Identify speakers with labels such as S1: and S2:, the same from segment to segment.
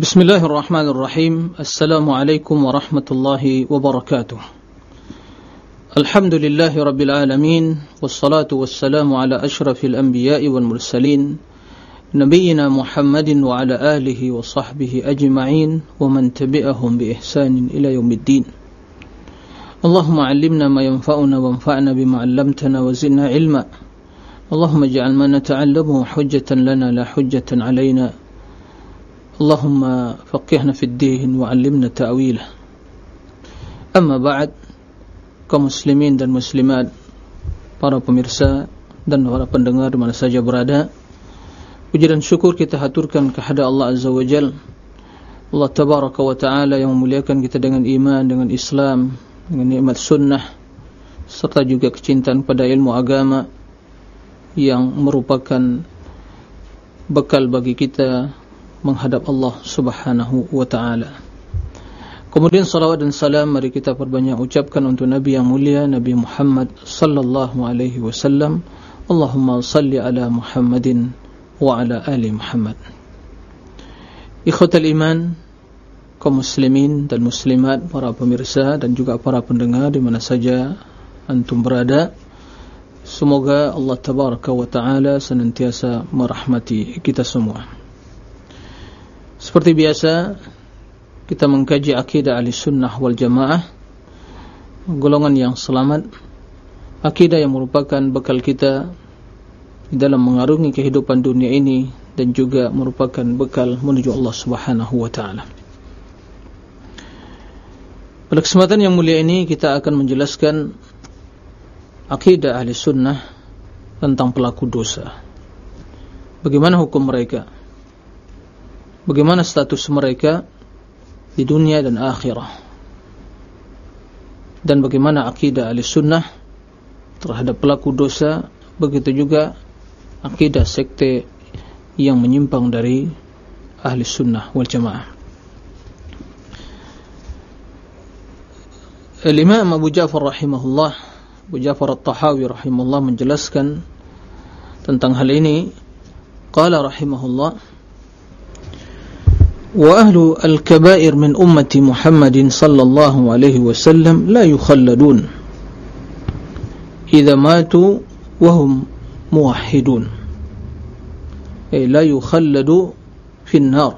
S1: بسم الله الرحمن الرحيم السلام عليكم ورحمة الله وبركاته الحمد لله رب العالمين والصلاة والسلام على أشرف الأنبياء والمرسلين نبينا محمد وعلى آله وصحبه أجمعين ومن تبعهم بإحسان إلى يوم الدين اللهم علمنا ما ينفعنا وانفعنا بما علمتنا وزدنا علما اللهم اجعل ما نتعلمه حجة لنا لا حجة علينا اللهم فقهنا في الدين وعلمنا تأويله أما بعد kaum muslimin dan muslimat para pemirsa dan para pendengar mana saja berada puji dan syukur kita haturkan kepada Allah Azza wa Jal Allah Tabaraka wa Ta'ala yang memuliakan kita dengan iman, dengan Islam dengan nikmat sunnah serta juga kecintaan pada ilmu agama yang merupakan bekal bagi kita menghadap Allah Subhanahu wa taala. Kemudian salawat dan salam mari kita perbanyak ucapkan untuk Nabi yang mulia Nabi Muhammad sallallahu alaihi wasallam. Allahumma salli ala Muhammadin wa ala ali Muhammad. Ikhwatal iman, kaum muslimin dan muslimat, para pemirsa dan juga para pendengar di mana saja antum berada. Semoga Allah tabaraka wa taala senantiasa merahmati kita semua. Seperti biasa kita mengkaji akidah ahli sunnah wal jamaah. Golongan yang selamat. Akidah yang merupakan bekal kita dalam mengarungi kehidupan dunia ini dan juga merupakan bekal menuju Allah subhanahu wa ta'ala. Pada kesempatan yang mulia ini kita akan menjelaskan akidah ahli sunnah tentang pelaku dosa. Bagaimana hukum mereka bagaimana status mereka di dunia dan akhirah? Dan bagaimana akidah ahli sunnah terhadap pelaku dosa? Begitu juga akidah sekte yang menyimpang dari ahli sunnah wal jamaah. Al-Imam Abu Ja'far rahimahullah Abu Ja'far al-Tahawi rahimahullah menjelaskan tentang hal ini. Qala rahimahullah وأهل الكبائر من أمة محمد صلى الله عليه وسلم لا يخلدون إذا ماتوا وهم موحدون أي لا يخلدوا في النار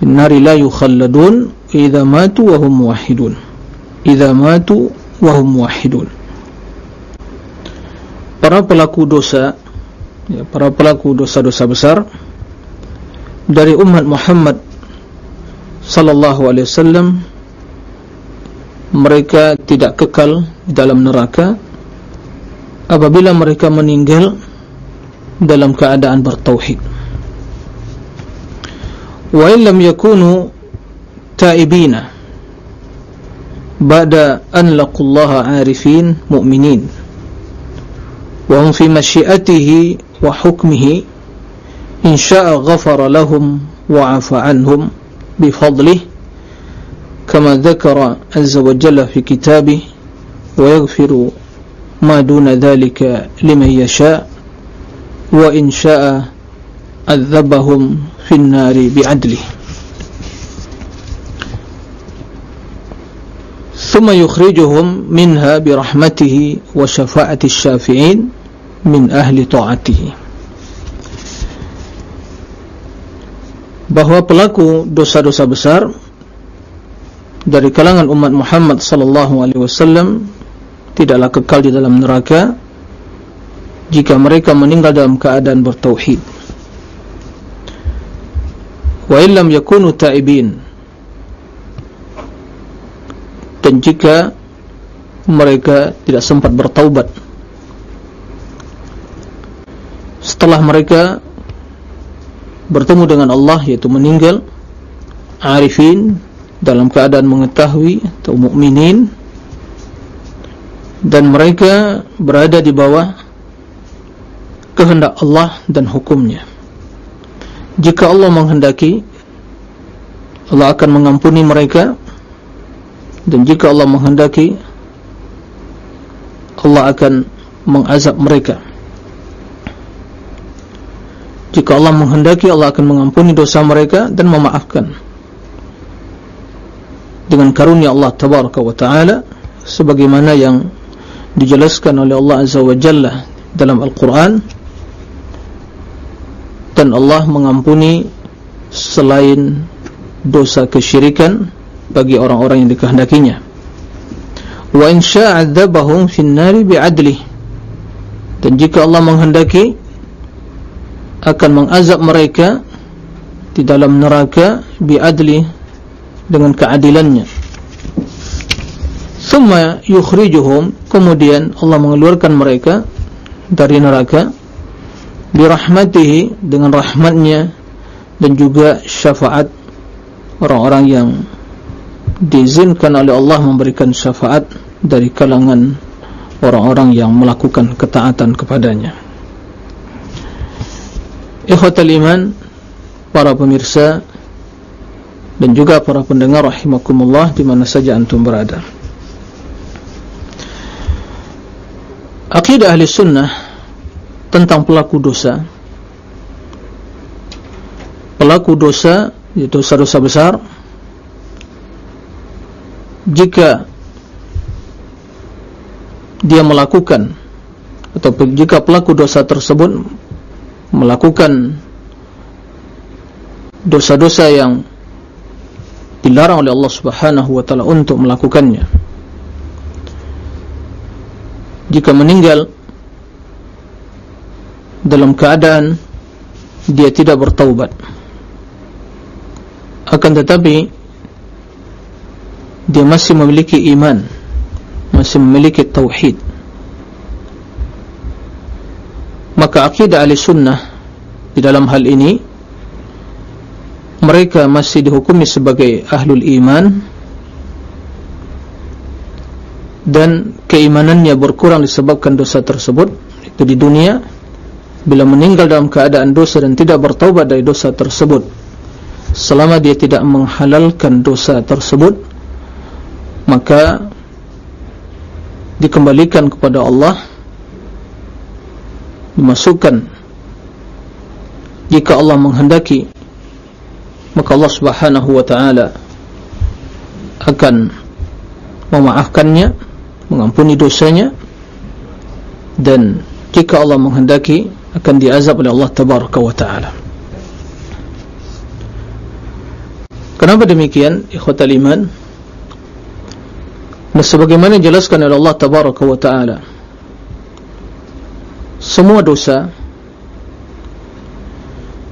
S1: في النار لا يخلدون إذا ماتوا وهم موحدون إذا ماتوا وهم موحدون para pelaku dosa ya, para pelaku dosa-dosa besar dari umat Muhammad sallallahu alaihi wasallam mereka tidak kekal dalam neraka. Apabila mereka meninggal dalam keadaan bertauhid. Wa illam yakunu taibina ba'da an laqullaha arifin mu'minin. Wa hum fi masyiatihi wa hukmihi إن شاء غفر لهم وعفى عنهم بفضله كما ذكر عز وجل في كتابه ويغفر ما دون ذلك لمن يشاء وإن شاء عذبهم في النار بعدله. ثم يخرجهم منها برحمته وشفاعة الشافعين من أهل طاعته. Bahawa pelaku dosa-dosa besar dari kalangan umat Muhammad sallallahu alaihi wasallam tidaklah kekal di dalam neraka jika mereka meninggal dalam keadaan bertauhid. Wa illam yakunu ta'ibin dan jika mereka tidak sempat bertaubat setelah mereka bertemu dengan Allah yaitu meninggal arifin dalam keadaan mengetahui atau mukminin dan mereka berada di bawah kehendak Allah dan hukumnya. Jika Allah menghendaki Allah akan mengampuni mereka dan jika Allah menghendaki Allah akan mengazab mereka jika Allah menghendaki Allah akan mengampuni dosa mereka dan memaafkan. Dengan karunia Allah tabaraka wa taala sebagaimana yang dijelaskan oleh Allah azza wa jalla dalam Al-Qur'an dan Allah mengampuni selain dosa kesyirikan bagi orang-orang yang dikehendakinya. Wa in sya'adzabahum fin nari dan jika Allah menghendaki akan mengazab mereka di dalam neraka bi'adli dengan keadilannya. Thumma yukhrijuhum kemudian Allah mengeluarkan mereka dari neraka birahmatihi dengan rahmatnya dan juga syafaat orang-orang yang diizinkan oleh Allah memberikan syafaat dari kalangan orang-orang yang melakukan ketaatan kepadanya ikhwatal iman para pemirsa dan juga para pendengar rahimakumullah di mana saja antum berada. Akidah ahli sunnah tentang pelaku dosa. Pelaku dosa dosa-dosa besar jika dia melakukan atau jika pelaku dosa tersebut melakukan dosa-dosa yang dilarang oleh Allah Subhanahu wa taala untuk melakukannya. Jika meninggal dalam keadaan dia tidak bertaubat akan tetapi dia masih memiliki iman masih memiliki tauhid maka akidah ahli sunnah di dalam hal ini mereka masih dihukumi sebagai ahlul iman dan keimanannya berkurang disebabkan dosa tersebut. Itu di dunia bila meninggal dalam keadaan dosa dan tidak bertaubat dari dosa tersebut selama dia tidak menghalalkan dosa tersebut maka dikembalikan kepada Allah dimasukkan jika Allah menghendaki maka Allah subhanahu wa ta'ala akan memaafkannya mengampuni dosanya dan jika Allah menghendaki akan diazab oleh Allah tabaraka wa taala. Kenapa demikian? Ikhwatal iman. Nah, sebagaimana dijelaskan oleh Allah tabaraka wa taala. Semua dosa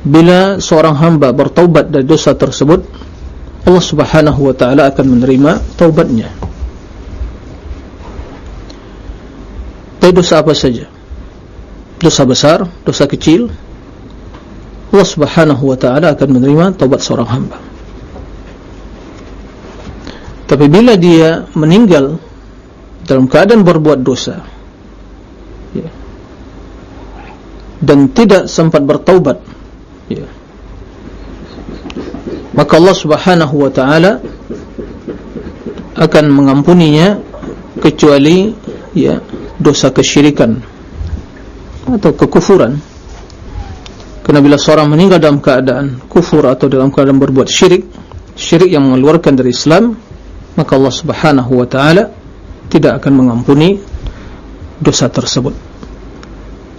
S1: bila seorang hamba bertaubat dari dosa tersebut, Allah Subhanahu wa taala akan menerima taubatnya. Dari dosa apa saja? dosa besar, dosa kecil Allah subhanahu wa ta'ala akan menerima taubat seorang hamba tapi bila dia meninggal dalam keadaan berbuat dosa ya, dan tidak sempat bertaubat. Ya, maka Allah subhanahu wa ta'ala akan mengampuninya kecuali ya, dosa kesyirikan atau kekufuran. Kerana bila seorang meninggal dalam keadaan kufur atau dalam keadaan berbuat syirik syirik yang mengeluarkan dari Islam maka Allah subhanahu wa ta'ala tidak akan mengampuni dosa tersebut.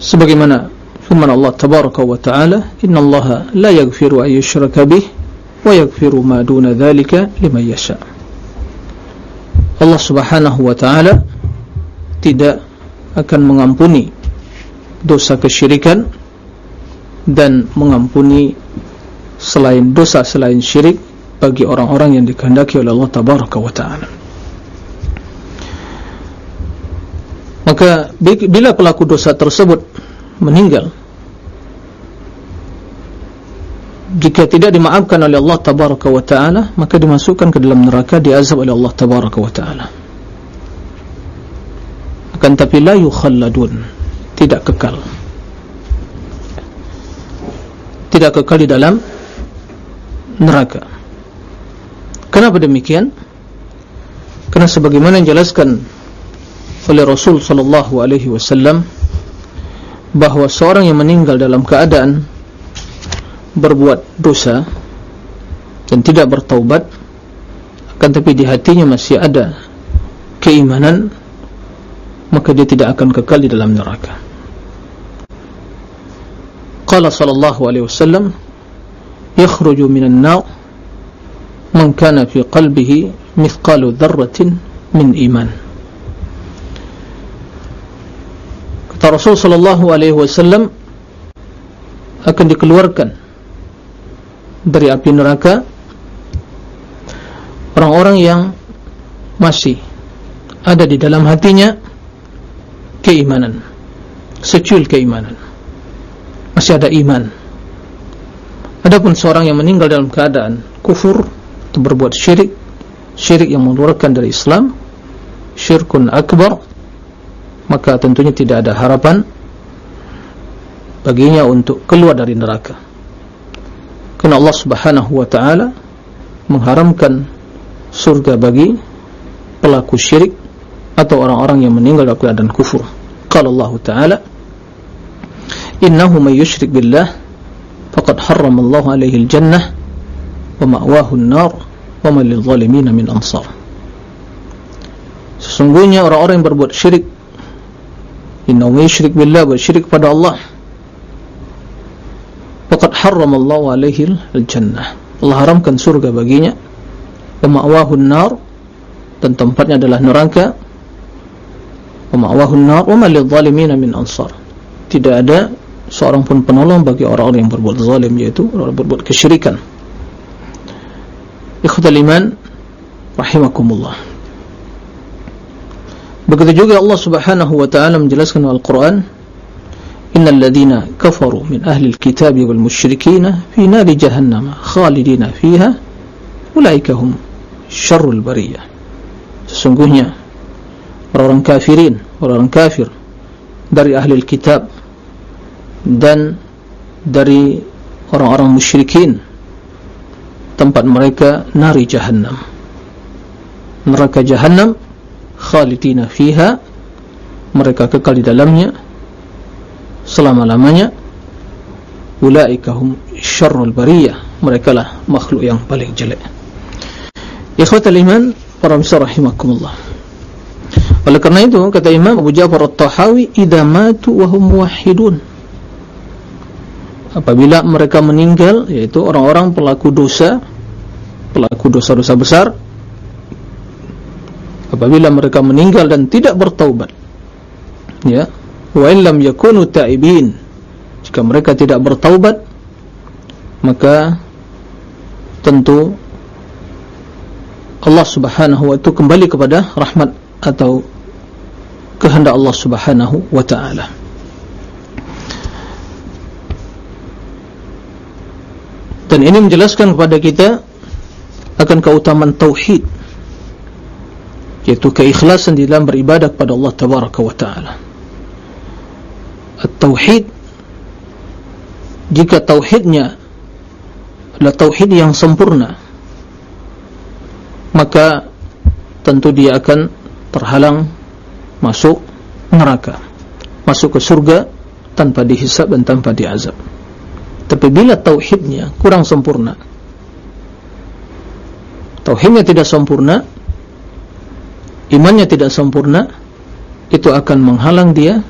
S1: Sebagaimana Allah tabaraka wa ta'ala inna Allah la yagfiru ayyushraka bih wa yagfiru ma duna dhalika lima yasha Allah subhanahu wa ta'ala tidak akan mengampuni dosa kesyirikan dan mengampuni selain dosa selain syirik bagi orang-orang yang dikehendaki oleh Allah tabaraka wa taala. Maka bila pelaku dosa tersebut meninggal. Jika tidak dimaafkan oleh Allah tabaraka wa taala maka dimasukkan ke dalam neraka diazab oleh Allah tabaraka wa taala. Akan tapi la yukhalladun tidak kekal. Tidak kekal di dalam neraka. Kenapa demikian? Karena sebagaimana yang jelaskan oleh Rasul sallallahu alaihi wasallam bahwa seorang yang meninggal dalam keadaan berbuat dosa dan tidak bertaubat akan tapi di hatinya masih ada keimanan maka dia tidak akan kekal di dalam neraka. Qala sallallahu alaihi wasallam yakhruju minan nar man kana fi qalbihi mithqalu dharratin min iman Rasul sallallahu alaihi wasallam akan dikeluarkan dari api neraka orang-orang yang masih ada di dalam hatinya keimanan secuil keimanan. Masih ada iman. Adapun seorang yang meninggal dalam keadaan kufur atau berbuat syirik syirik yang mengeluarkan dari Islam syirkun akbar maka tentunya tidak ada harapan baginya untuk keluar dari neraka. Kerana Allah subhanahu wa ta'ala mengharamkan surga bagi pelaku syirik atau orang-orang yang meninggal dalam keadaan kufur. Qala Allah ta'ala innahu may yushrik billah faqad harrama Allah alaihi al-jannah wa ma'wahu an-nar wa ma lil-zalimin min ansar. Sesungguhnya orang-orang yang berbuat syirik innahu yushrik billah bersyirik pada Allah. Faqad harramallahu alaihi al-jannah. Allah haramkan surga baginya. Wa ma'wahu an-nar dan tempatnya adalah neraka. Wa ma'wahu an-nar wa ma min ansar. Tidak ada seorang pun penolong bagi orang-orang yang berbuat zalim yaitu orang yang berbuat kesyirikan. Ikhwatal iman rahimakumullah begitu juga Allah subhanahu wa ta'ala menjelaskan Al-Quran إن الذين كفروا من أهل الكتاب والمشركين في نار جهنم خالدين فيها أولئك هم شر البرية sesungguhnya orang-orang kafirin orang-orang kafir dari ahli kitab dan dari orang-orang musyrikin tempat mereka nari jahannam neraka jahannam khalidina fiha mereka kekal di dalamnya selama-lamanya ulaikahum syarrul bariyah mereka lah makhluk yang paling jelek. Ikhwatal iman para misal rahimakumullah. Oleh kerana itu kata Imam Abu Ja'far At-Tahawi idha matu wahum muwahidun apabila mereka meninggal yaitu orang-orang pelaku dosa pelaku dosa-dosa besar apabila mereka meninggal dan tidak bertaubat ya wa illam yakunu ta'ibin jika mereka tidak bertaubat maka tentu Allah subhanahu wa ta'ala kembali kepada rahmat atau kehendak Allah subhanahu wa ta'ala. Dan ini menjelaskan kepada kita akan keutamaan tauhid yaitu keikhlasan di dalam beribadah kepada Allah tabaraka wa ta'ala. At-Tauhid Jika Tauhidnya adalah Tauhid yang sempurna Maka Tentu dia akan terhalang Masuk neraka. Masuk ke surga Tanpa dihisab dan tanpa diazab. Tapi bila Tauhidnya kurang sempurna Tauhidnya tidak sempurna Imannya tidak sempurna Itu akan menghalang dia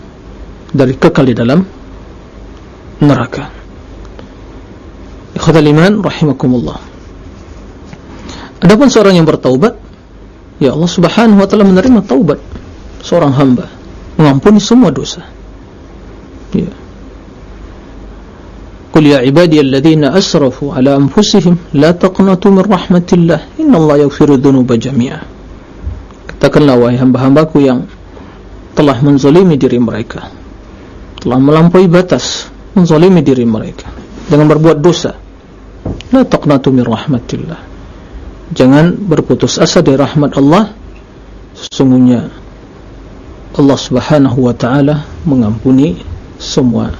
S1: dari kekal di dalam neraka. Ikhwatal iman rahimakumullah. Adapun seorang yang bertaubat, ya Allah Subhanahu wa taala menerima taubat seorang hamba, mengampuni semua dosa. Ya. Qul ya ibadiyalladzina asrafu ala anfusihim la taqnatu min rahmatillah innallaha yaghfiru dzunuba jami'a. Katakanlah wahai hamba-hambaku yang telah menzalimi diri mereka. Telah melampaui batas menzalimi diri mereka. Dengan berbuat dosa. La taqnatu min rahmatillah. Jangan berputus asa dari rahmat Allah. Sesungguhnya Allah subhanahu wa ta'ala mengampuni semua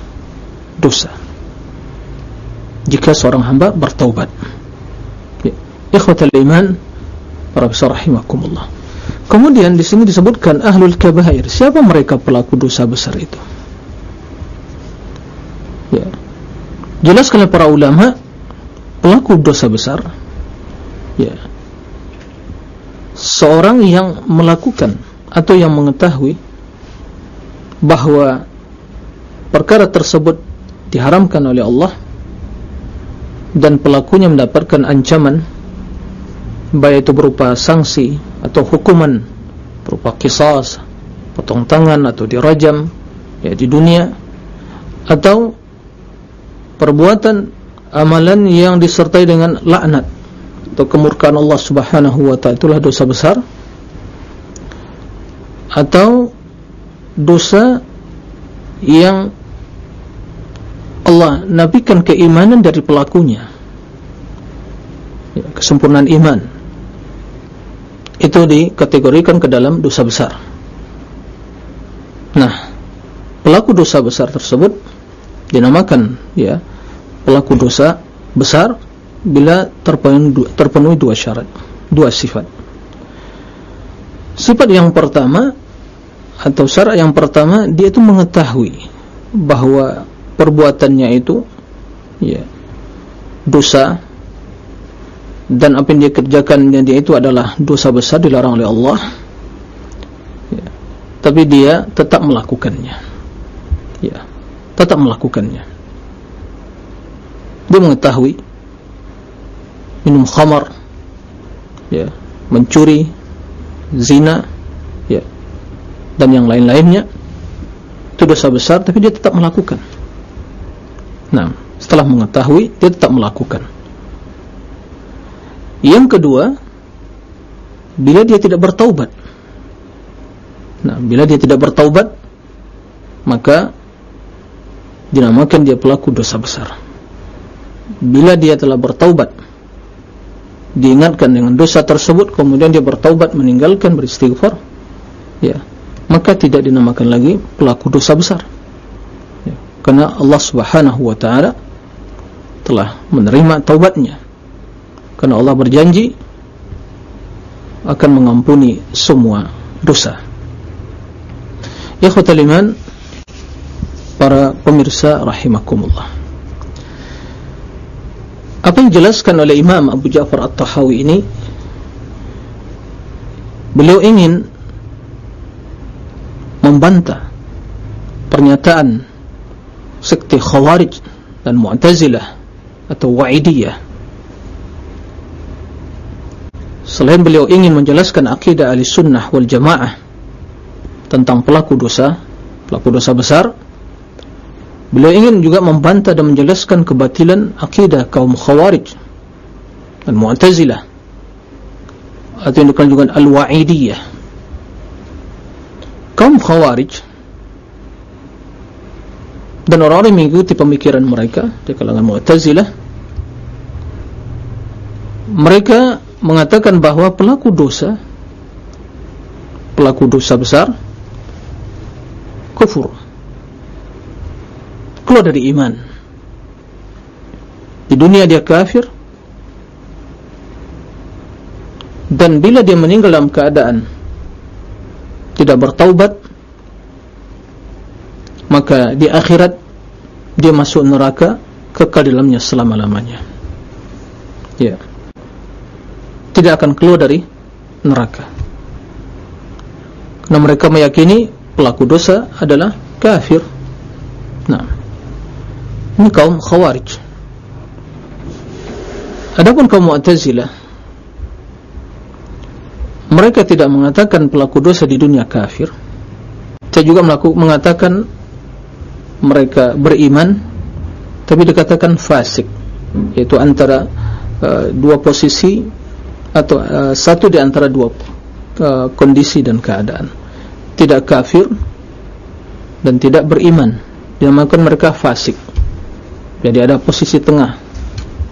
S1: dosa. Jika seorang hamba bertaubat. Ya. ikhwatal iman para besar rahimakumullah kemudian di sini disebutkan ahlul kabair. Siapa mereka pelaku dosa besar itu? Ya. jelas oleh para ulama pelaku dosa besar ya. Seorang yang melakukan atau yang mengetahui bahawa perkara tersebut diharamkan oleh Allah dan pelakunya mendapatkan ancaman baik itu berupa sanksi atau hukuman berupa kisas potong tangan atau dirajam ya di dunia atau perbuatan amalan yang disertai dengan laknat atau kemurkaan Allah subhanahu wa ta'ala. Itulah dosa besar. Atau dosa yang Allah nabikan keimanan dari pelakunya. Ya, kesempurnaan iman itu dikategorikan ke dalam dosa besar. Nah pelaku dosa besar tersebut dinamakan ya pelaku dosa besar bila terpenuhi, terpenuhi dua syarat dua sifat. Sifat yang pertama atau syarat yang pertama dia itu mengetahui bahawa perbuatannya itu ya dosa dan apa yang dia kerjakan dia itu adalah dosa besar dilarang oleh Allah. Ya. tapi dia tetap melakukannya. Ya. Tetap melakukannya. Dia mengetahui minum khamar ya mencuri zina ya dan yang lain-lainnya. Itu dosa besar tapi dia tetap melakukan. Nah, setelah mengetahui dia tetap melakukan. Yang kedua, bila dia tidak bertaubat. Nah, bila dia tidak bertaubat, maka dinamakan dia pelaku dosa besar. Bila dia telah bertaubat, diingatkan dengan dosa tersebut, kemudian dia bertaubat meninggalkan beristighfar, ya, maka tidak dinamakan lagi pelaku dosa besar karena Allah subhanahu wa ta'ala telah menerima taubatnya karena Allah berjanji akan mengampuni semua dosa. Khutal iman para pemirsa rahimakumullah. Apa yang dijelaskan oleh Imam Abu Ja'far At-Tahawi ini beliau ingin membantah pernyataan sekte khawarij dan mu'tazilah atau wa'idiyah selain beliau ingin menjelaskan akidah ahli sunnah wal jamaah tentang pelaku dosa pelaku dosa besar beliau ingin juga membantah dan menjelaskan kebatilan akidah kaum khawarij dan mu'tazilah atau yang dikenal juga al-wa'idiyah. Kaum khawarij dan orang-orang mengikuti pemikiran mereka di kalangan Mu'tazilah mereka mengatakan bahawa pelaku dosa pelaku dosa besar kufur. Keluar dari iman. Di dunia dia kafir. Dan bila dia meninggal dalam keadaan tidak bertaubat maka di akhirat dia masuk neraka kekal dalamnya selama-lamanya. Ya tidak akan keluar dari neraka. Karena mereka meyakini pelaku dosa adalah kafir. Nah ini kaum khawarij. Adapun kaum mu'tazilah mereka tidak mengatakan pelaku dosa di dunia kafir. Saya juga mengatakan mereka beriman tapi dikatakan fasik yaitu antara uh, dua posisi atau uh, satu di antara dua uh, kondisi dan keadaan. Tidak kafir dan tidak beriman. Dinamakan mereka fasik. Jadi ada posisi tengah.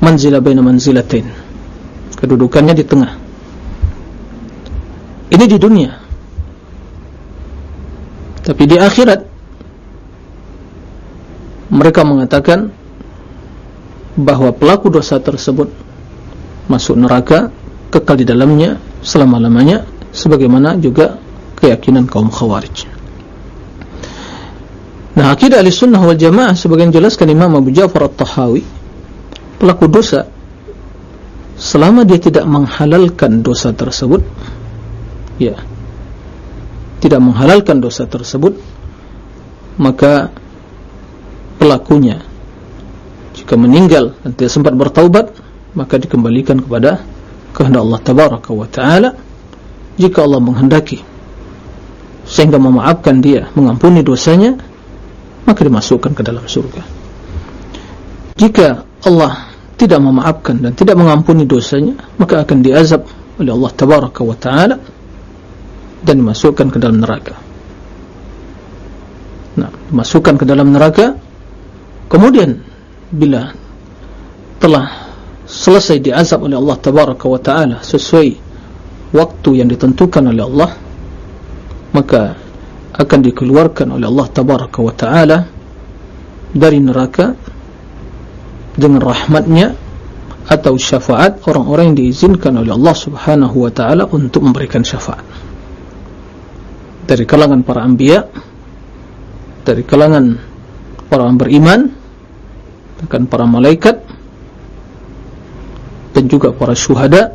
S1: Manzilah baina manzilatain. Kedudukannya di tengah. Ini di dunia. Tapi di akhirat mereka mengatakan bahawa pelaku dosa tersebut masuk neraka kekal di dalamnya selama-lamanya sebagaimana juga keyakinan kaum khawarij. Nah, akidah ahli sunnah wal jamaah sebagian jelaskan Imam Abu Ja'far At-Tahawi pelaku dosa selama dia tidak menghalalkan dosa tersebut ya tidak menghalalkan dosa tersebut maka pelakunya jika meninggal dan tidak sempat bertaubat maka dikembalikan kepada kehendak Allah Tabaraka wa Ta'ala jika Allah menghendaki sehingga memaafkan dia mengampuni dosanya maka dimasukkan ke dalam surga. Jika Allah tidak memaafkan dan tidak mengampuni dosanya maka akan diazab oleh Allah Tabaraka wa Ta'ala dan dimasukkan ke dalam neraka. Nah, dimasukkan ke dalam neraka kemudian bila telah selesai diazab oleh Allah Tabaraka wa Ta'ala sesuai waktu yang ditentukan oleh Allah maka akan dikeluarkan oleh Allah tabaraka wa taala dari neraka dengan rahmatnya atau syafaat orang-orang yang diizinkan oleh Allah subhanahu wa ta'ala untuk memberikan syafaat. Dari kalangan para anbiya dari kalangan orang beriman bahkan para malaikat dan juga para syuhada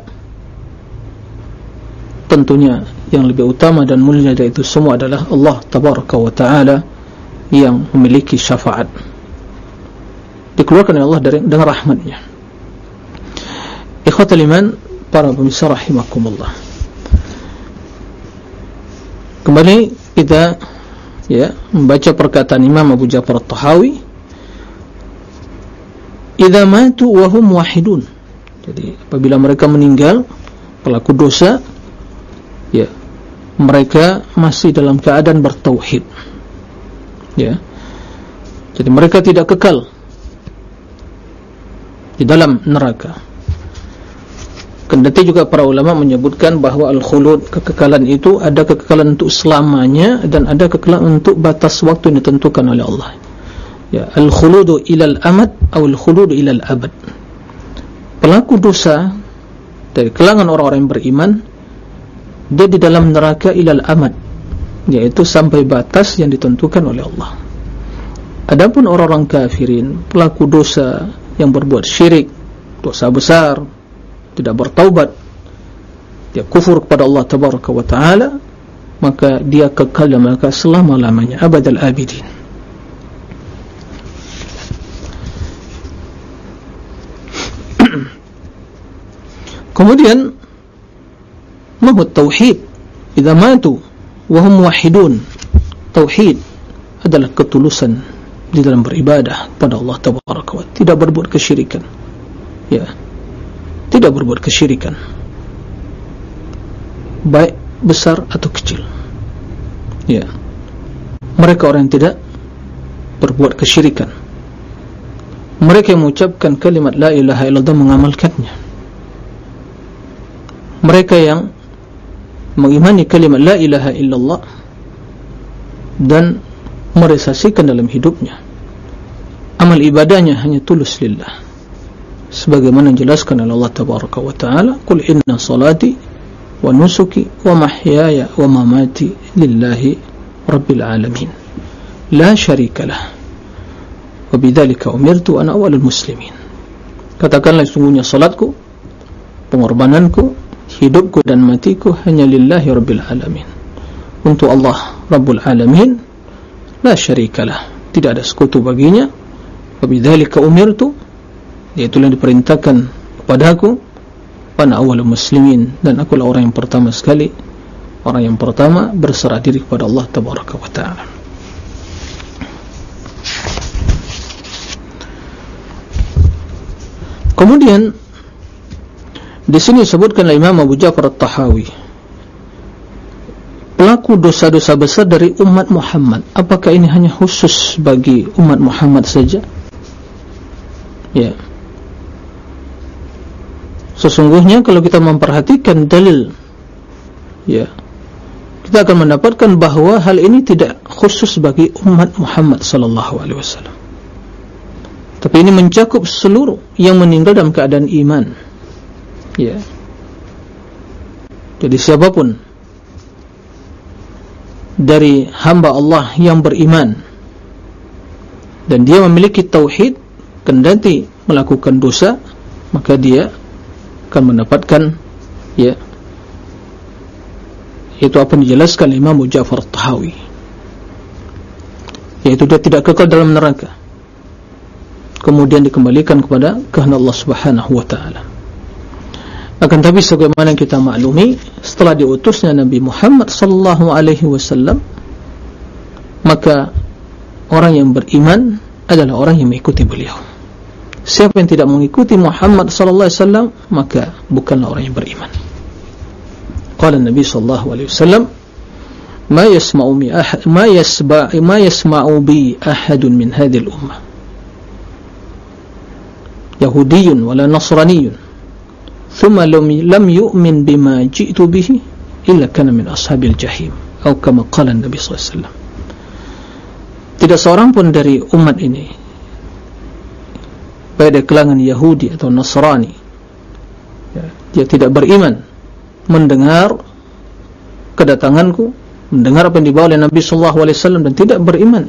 S1: tentunya yang lebih utama dan mulia dari itu semua adalah Allah tabaraka wa taala yang memiliki syafaat. Dikeluarkan oleh Allah dari dengan rahmatnya. Ikhwatul iman para pemirsa rahimakumullah. Kembali kita ya membaca perkataan Imam Abu Ja'far At-Tahawi. Idza matu wa hum wahidun jadi apabila mereka meninggal pelaku dosa ya mereka masih dalam keadaan bertauhid. Ya. Jadi mereka tidak kekal di dalam neraka. Kendati juga para ulama menyebutkan bahawa al-khulud kekekalan itu ada kekekalan untuk selamanya dan ada kekekalan untuk batas waktu yang ditentukan oleh Allah. Ya al-khuludu ilal amad atau al-khuludu ilal abad pelaku dosa dari kalangan orang-orang yang beriman dia di dalam neraka ilal amad yaitu sampai batas yang ditentukan oleh Allah. Adapun orang-orang kafirin pelaku dosa yang berbuat syirik dosa besar tidak bertaubat dia kufur kepada Allah tabaraka wa ta'ala maka dia kekal dalam neraka selama-lamanya abadal abidin Kemudian mahu tauhid. Jika mati wahum wahidun tauhid adalah ketulusan di dalam beribadah kepada Allah tabaraka wa tidak berbuat kesyirikan. Ya. Tidak berbuat kesyirikan. Baik besar atau kecil. Ya. Mereka orang yang tidak berbuat kesyirikan mereka yang mengucapkan kalimat la ilaha illallah mengamalkannya. Mereka yang mengimani kalimat la ilaha illallah dan meresasikan dalam hidupnya. Amal ibadahnya hanya tulus lillah. Sebagaimana dijelaskan oleh Allah tabaraka wa taala qul inna salati wa nusuki wa mahyaya wa mamati lillahi rabbil alamin. La syarika lah wa bidzalika umirtu ana awwalul muslimin katakanlah sungguhnya salatku pengorbananku hidupku dan matiku hanya lillahi rabbil alamin. Untuk Allah rabbul alamin la syarikalah tidak ada sekutu baginya. Wabidzalika umirtu yaitu yang diperintahkan kepadaku pada awal muslimin. Dan akulah orang yang pertama sekali orang yang pertama berserah diri kepada Allah tabaraka wa taala kemudian Di sini disebutkan oleh Imam Abu Ja'far At-Tahawi pelaku dosa-dosa besar dari umat Muhammad. Apakah ini hanya khusus bagi umat Muhammad saja? Ya. Sesungguhnya kalau kita memperhatikan dalil ya. Kita akan mendapatkan bahawa hal ini tidak khusus bagi umat Muhammad sallallahu alaihi wasallam. Tapi ini mencakup seluruh yang meninggal dalam keadaan iman. Ya. Jadi siapapun dari hamba Allah yang beriman dan dia memiliki tauhid kendati melakukan dosa maka dia akan mendapatkan ya itu apa yang dijelaskan Imam Ja'far Tahawi. Yaitu dia tidak kekal dalam neraka kemudian dikembalikan kepada kehendak Allah Subhanahu wa taala. Akan tapi sebagaimana kita maklumi setelah diutusnya Nabi Muhammad sallallahu alaihi wasallam maka orang yang beriman adalah orang yang mengikuti beliau. Siapa yang tidak mengikuti Muhammad sallallahu alaihi wasallam maka bukanlah orang yang beriman. Qala Nabi sallallahu alaihi wasallam yasma'u bi yasba ma yasma'u bi ahad min hadhihi al-ummah Yahudiyun wala Nasraniyun Thumma lam lam yu'min bima ji'tu bihi illa kana min ashabil jahim. Atau kama qala Nabi sallallahu. Tidak seorang pun dari umat ini baik dari kalangan Yahudi atau Nasrani ya, dia tidak beriman mendengar kedatanganku mendengar apa yang dibawa oleh Nabi sallallahu alaihi wasallam dan tidak beriman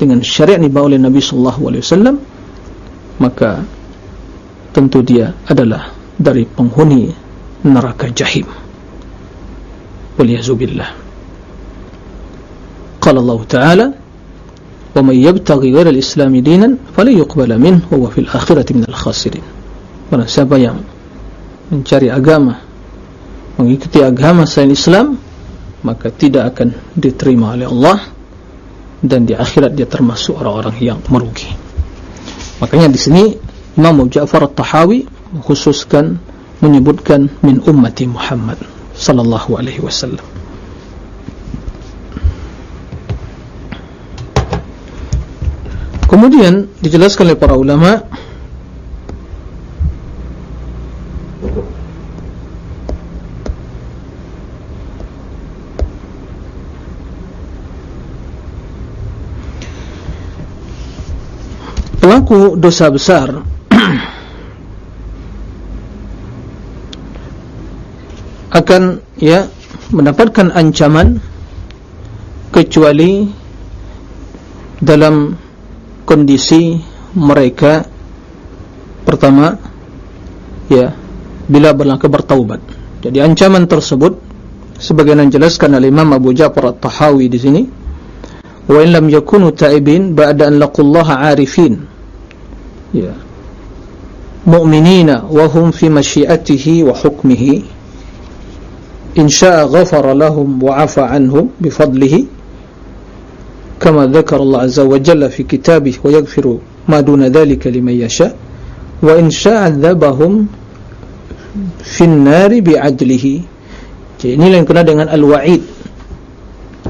S1: dengan syariat yang dibawa oleh Nabi sallallahu alaihi wasallam maka tentu dia adalah dari penghuni neraka jahim. Waliyazubillah qala Allah ta'ala wa man yabtaghi ghayra al-islam dinan fala yuqbala minhu wa fil akhirati minal khasirin. Barang siapa yang mencari agama mengikuti agama selain Islam maka tidak akan diterima oleh Allah dan di akhirat dia termasuk orang-orang yang merugi. Makanya di sini Imam Ja'far At-Tahawi mengkhususkan menyebutkan min ummati Muhammad sallallahu alaihi wasallam. Kemudian dijelaskan oleh para ulama pelaku dosa besar akan ya mendapatkan ancaman kecuali dalam kondisi mereka pertama ya bila berlangkah bertaubat. Jadi ancaman tersebut sebagaimana dijelaskan oleh Imam Abu Ja'far At-Tahawi di sini wa in lam yakunu ta'ibin ba'da an laqullaha 'arifin. Ya. Mu'minina wa hum fi masyiatihi wa hukmihi إن شاء غفر لهم وعفى عنهم بفضله كما ذكر الله عز وجل في كتابه ويغفر ما دون ذلك لمن يشاء وإن شاء عذبهم في النار بعدله jadi ini yang kena dengan al-wa'id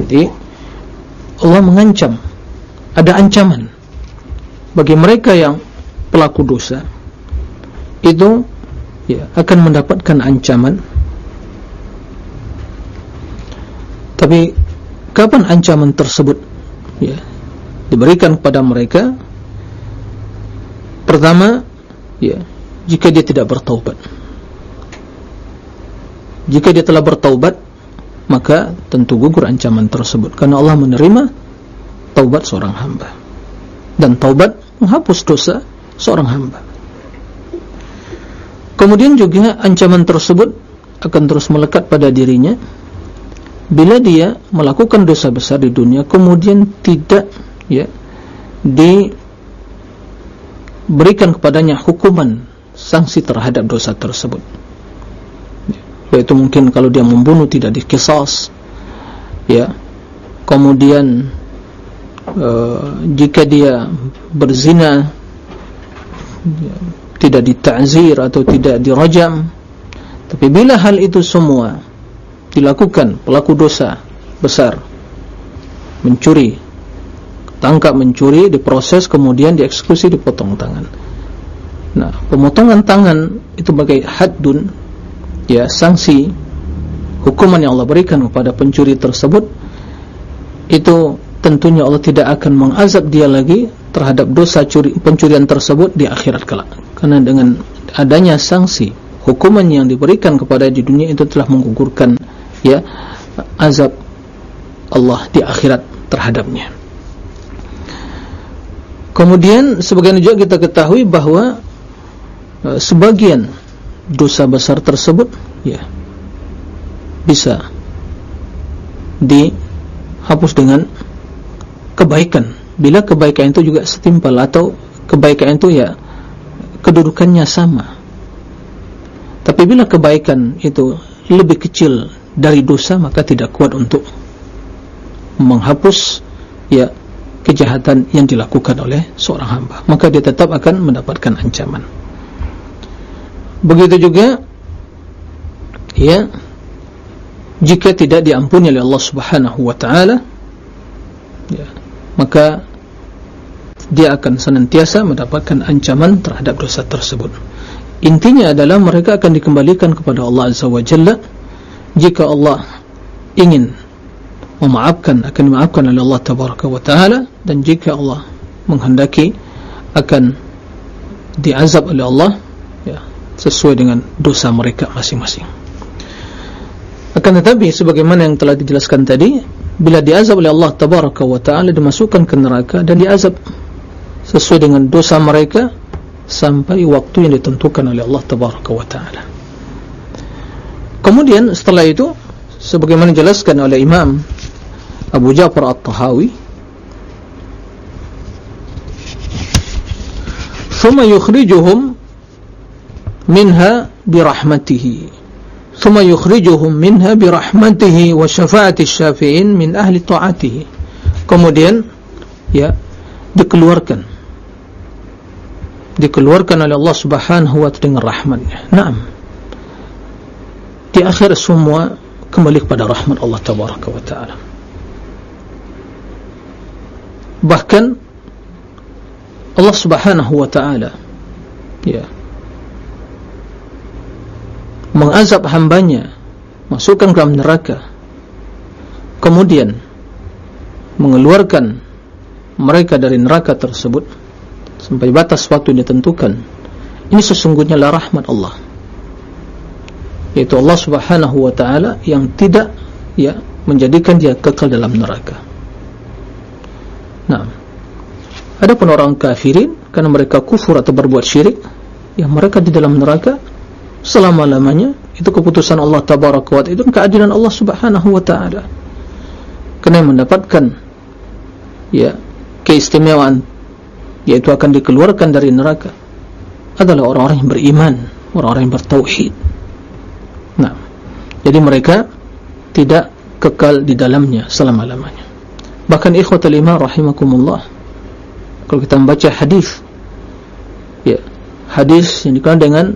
S1: jadi Allah mengancam ada ancaman bagi mereka yang pelaku dosa itu ya, akan mendapatkan ancaman Tapi kapan ancaman tersebut ya, diberikan kepada mereka? Pertama, ya, jika dia tidak bertaubat. Jika dia telah bertaubat, maka tentu gugur ancaman tersebut karena Allah menerima taubat seorang hamba. Dan taubat menghapus dosa seorang hamba. Kemudian juga ancaman tersebut akan terus melekat pada dirinya bila dia melakukan dosa besar di dunia kemudian tidak ya diberikan kepadanya hukuman sanksi terhadap dosa tersebut. Yaitu mungkin kalau dia membunuh tidak dikisas ya. Kemudian uh, jika dia berzina ya, tidak ditazir atau tidak dirajam tapi bila hal itu semua dilakukan pelaku dosa besar mencuri tangkap mencuri diproses kemudian dieksekusi dipotong tangan. Nah pemotongan tangan itu sebagai haddun ya sanksi hukuman yang Allah berikan kepada pencuri tersebut itu tentunya Allah tidak akan mengazab dia lagi terhadap dosa curi, pencurian tersebut di akhirat kelak. Karena dengan adanya sanksi hukuman yang diberikan kepada di dunia itu telah menggugurkan ya azab Allah di akhirat terhadapnya. Kemudian sebagian juga kita ketahui bahawa uh, sebagian dosa besar tersebut ya bisa dihapus dengan kebaikan. Bila kebaikan itu juga setimpal atau kebaikan itu ya kedudukannya sama. Tapi bila kebaikan itu lebih kecil dari dosa maka tidak kuat untuk menghapus ya kejahatan yang dilakukan oleh seorang hamba. Maka dia tetap akan mendapatkan ancaman. Begitu juga ya jika tidak diampuni oleh Allah Subhanahu wa taala ya maka dia akan senantiasa mendapatkan ancaman terhadap dosa tersebut. Intinya adalah mereka akan dikembalikan kepada Allah Azza wa Jalla jika Allah ingin memaafkan akan dimaafkan oleh Allah Tabaraka wa Ta'ala dan jika Allah menghendaki akan diazab oleh Allah ya, sesuai dengan dosa mereka masing-masing. Akan tetapi sebagaimana yang telah dijelaskan tadi bila diazab oleh Allah Tabaraka wa Ta'ala dimasukkan ke neraka dan diazab sesuai dengan dosa mereka sampai waktu yang ditentukan oleh Allah Tabaraka wa Ta'ala kemudian setelah itu sebagaimana dijelaskan oleh Imam Abu Ja'far At-Tahawi ثم يخرجهم منها برحمته ثم يخرجهم منها برحمته وشفاعة الشافعين من أهل طاعته kemudian ya dikeluarkan dikeluarkan oleh Allah Subhanahu wa taala dengan rahmatnya. Naam. Di akhir semua kembali kepada rahmat Allah Tabaraka wa taala. Bahkan Allah Subhanahu wa taala ya mengazab hambanya masukkan ke dalam neraka kemudian mengeluarkan mereka dari neraka tersebut sampai batas waktu yang ditentukan ini sesungguhnya lah rahmat Allah yaitu Allah subhanahu wa ta'ala yang tidak ya menjadikan dia kekal dalam neraka. Nah ada pun orang kafirin karena mereka kufur atau berbuat syirik yang mereka di dalam neraka selama-lamanya itu keputusan Allah tabaraka wa ta'ala keadilan Allah subhanahu wa ta'ala. Kerana mendapatkan ya keistimewaan yaitu akan dikeluarkan dari neraka adalah orang-orang yang beriman orang-orang yang bertauhid nah. Jadi mereka tidak kekal di dalamnya selama-lamanya. Bahkan ikhwatul iman rahimakumullah kalau kita membaca hadis ya hadis yang dikenal dengan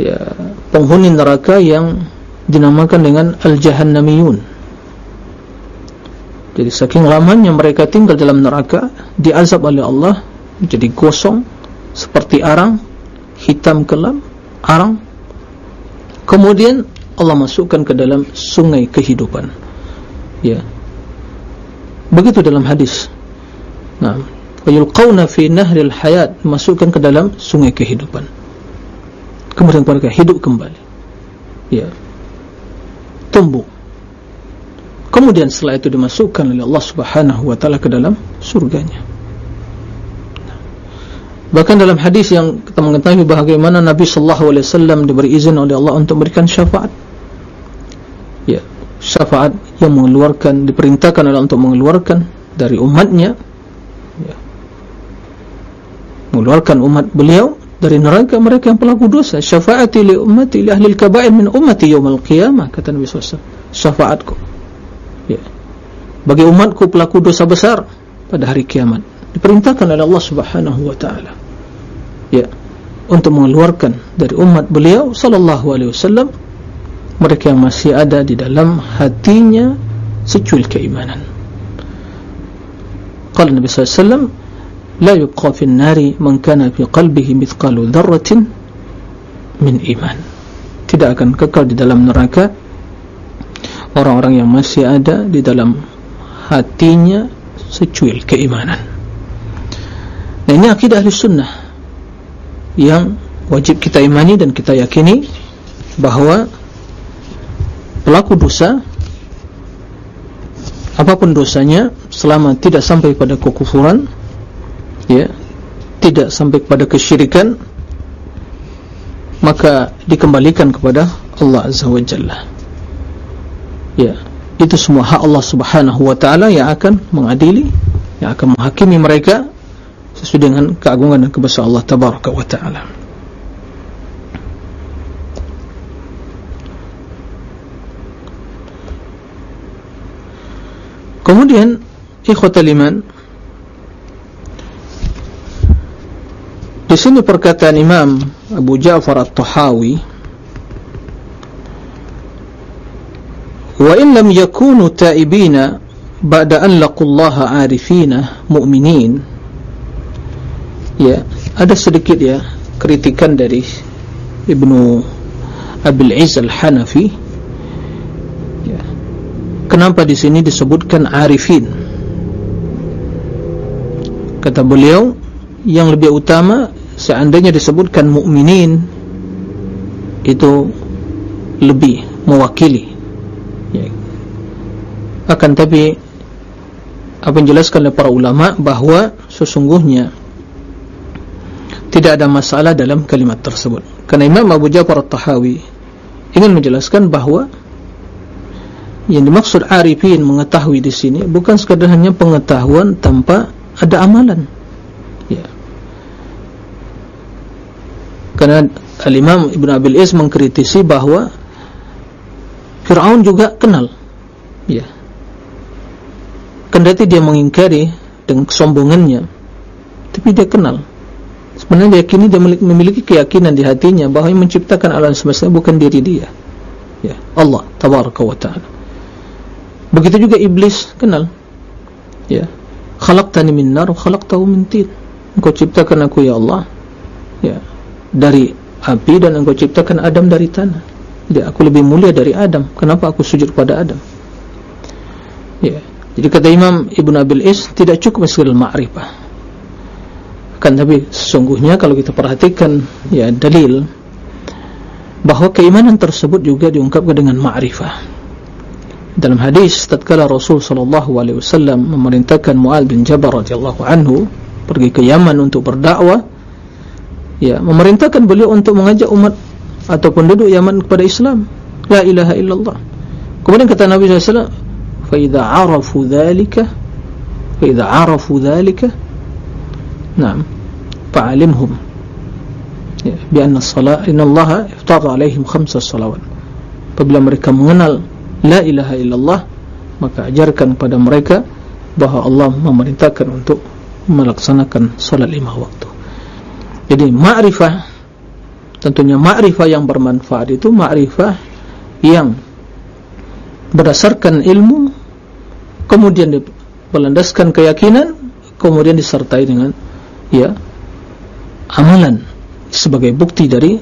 S1: ya penghuni neraka yang dinamakan dengan al-jahannamiyun. Jadi saking lamanya mereka tinggal dalam neraka diazab oleh Allah menjadi gosong seperti arang hitam kelam arang kemudian Allah masukkan ke dalam sungai kehidupan. Ya. Begitu dalam hadis. Nah yulqawna fi nahril hayat masukkan ke dalam sungai kehidupan. Kemudian mereka hidup kembali. Ya. Tumbuh. Kemudian setelah itu dimasukkan oleh Allah subhanahu wa ta'ala ke dalam surganya bahkan dalam hadis yang kita mengetahui bagaimana Nabi sallallahu alaihi wasallam diberi izin oleh Allah untuk memberikan syafaat. Ya syafaat yang mengeluarkan diperintahkan Allah untuk mengeluarkan dari umatnya. Ya. Mengeluarkan umat beliau dari neraka mereka yang pelaku dosa. Syafaati li ummati li ahli al-kaba'ir min ummati yaumil qiyamah kata Nabi sallallahu alaihi wasallam. Syafaatku. Ya. bagi umatku pelaku dosa besar pada hari kiamat. Diperintahkan oleh Allah subhanahu wa ta'ala ya. Untuk mengeluarkan dari umat beliau sallallahu alaihi wasallam mereka yang masih ada di dalam hatinya secuil keimanan. Qala Nabi sallallahu alaihi wasallam la yubqa fi an-nari man kana fi qalbihi mithqalu dharratin min iman. Tidak akan kekal di dalam neraka orang-orang yang masih ada di dalam hatinya secuil keimanan. Nah ini akidah ahli sunnah yang wajib kita imani dan kita yakini bahawa pelaku dosa apapun dosanya selama tidak sampai pada kekufuran ya tidak sampai kepada kesyirikan maka dikembalikan kepada Allah Azza wa Jalla. Ya itu semua hak Allah Subhanahu wa taala yang akan mengadili yang akan menghakimi mereka sesuai dengan keagungan dan kebesaran Allah tabaraka wa taala. Kemudian ikhwatul iman di sini perkataan imam Abu Ja'far At-Tahawi wa in lam yakunu ta'ibina ba'da an laqullaha 'arifina mu'minin ya ada sedikit ya kritikan dari Ibnu Abil Iz Al-Hanafi. Ya. Kenapa di sini disebutkan arifin? Kata beliau yang lebih utama seandainya disebutkan mukminin itu lebih mewakili. Akan tapi apa yang jelaskan oleh para ulama bahawa sesungguhnya tidak ada masalah dalam kalimat tersebut. Karena Imam Abu Jafar At-Tahawi ingin menjelaskan bahawa yang dimaksud arifin mengetahui di sini bukan sekadar hanya pengetahuan tanpa ada amalan. Ya. Karena Al-Imam Ibn Abil Is mengkritisi bahawa Fir'aun juga kenal. Ya. Kendati dia mengingkari dengan kesombongannya tapi dia kenal sebenarnya dia yakini dia memiliki keyakinan di hatinya bahawa yang menciptakan alam semesta bukan diri dia. Ya Allah tabaraka wa ta'ala. Begitu juga iblis kenal? Ya. Khalaqtani min nar khalaqtahu min tin. Engkau ciptakan aku ya Allah. Ya. Dari api dan engkau ciptakan Adam dari tanah. Jadi aku lebih mulia dari Adam. Kenapa aku sujud kepada Adam? Ya. Jadi kata Imam Ibn Abil Is tidak cukup sekadar ma'rifah akan tapi sesungguhnya kalau kita perhatikan ya dalil bahawa keimanan tersebut juga diungkapkan dengan ma'rifah. Dalam hadis tatkala Rasul sallallahu alaihi wasallam memerintahkan Mu'al bin Jabal radhiyallahu anhu pergi ke Yaman untuk berdakwah ya memerintahkan beliau untuk mengajak umat ataupun penduduk Yaman kepada Islam. La ilaha illallah. Kemudian kata Nabi sallallahu alaihi wasallam fa idza arafu dhalika fa idza arafu dhalika نعم فعلمهم بأن الصلاة إن الله افترض عليهم خمس صلوات apabila mereka mengenal la ilaha illallah maka ajarkan kepada mereka bahawa Allah memerintahkan untuk melaksanakan salat lima waktu jadi ma'rifah tentunya ma'rifah yang bermanfaat itu ma'rifah yang berdasarkan ilmu kemudian berlandaskan keyakinan kemudian disertai dengan ya. Amalan sebagai bukti dari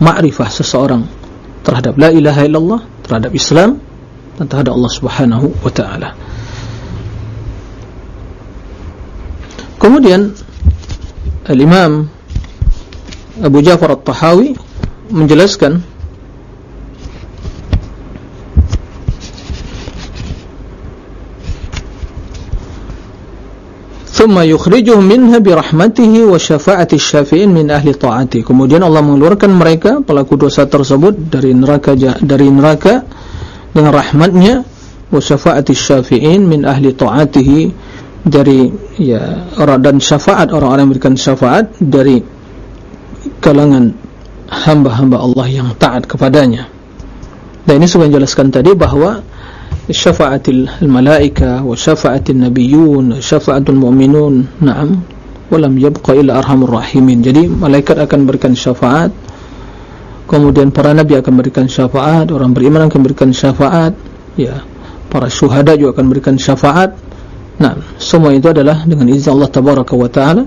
S1: ma'rifah seseorang terhadap la ilaha illallah terhadap Islam dan terhadap Allah subhanahu wa ta'ala. Kemudian al-imam Abu Jafar al-Tahawi menjelaskan ثم يخرجه منها برحمته وشفاعة الشافعين من أهل طاعته. Kemudian Allah mengeluarkan mereka pelaku dosa tersebut dari neraka dari neraka dengan rahmatnya وشفاعة الشافعين من أهل طاعته dari ya orang dan syafaat orang-orang yang memberikan syafaat dari kalangan hamba-hamba Allah yang taat kepadanya. Dan ini sudah menjelaskan tadi bahawa شفاعة الملائكة وشفاعة النبيون شفاعة المؤمنون نعم ولم يبقى إلا أرحم الراحمين jadi malaikat akan berikan syafaat kemudian para nabi akan berikan syafaat orang beriman akan berikan syafaat ya para syuhada juga akan berikan syafaat nah semua itu adalah dengan izin Allah tabaraka wa ta'ala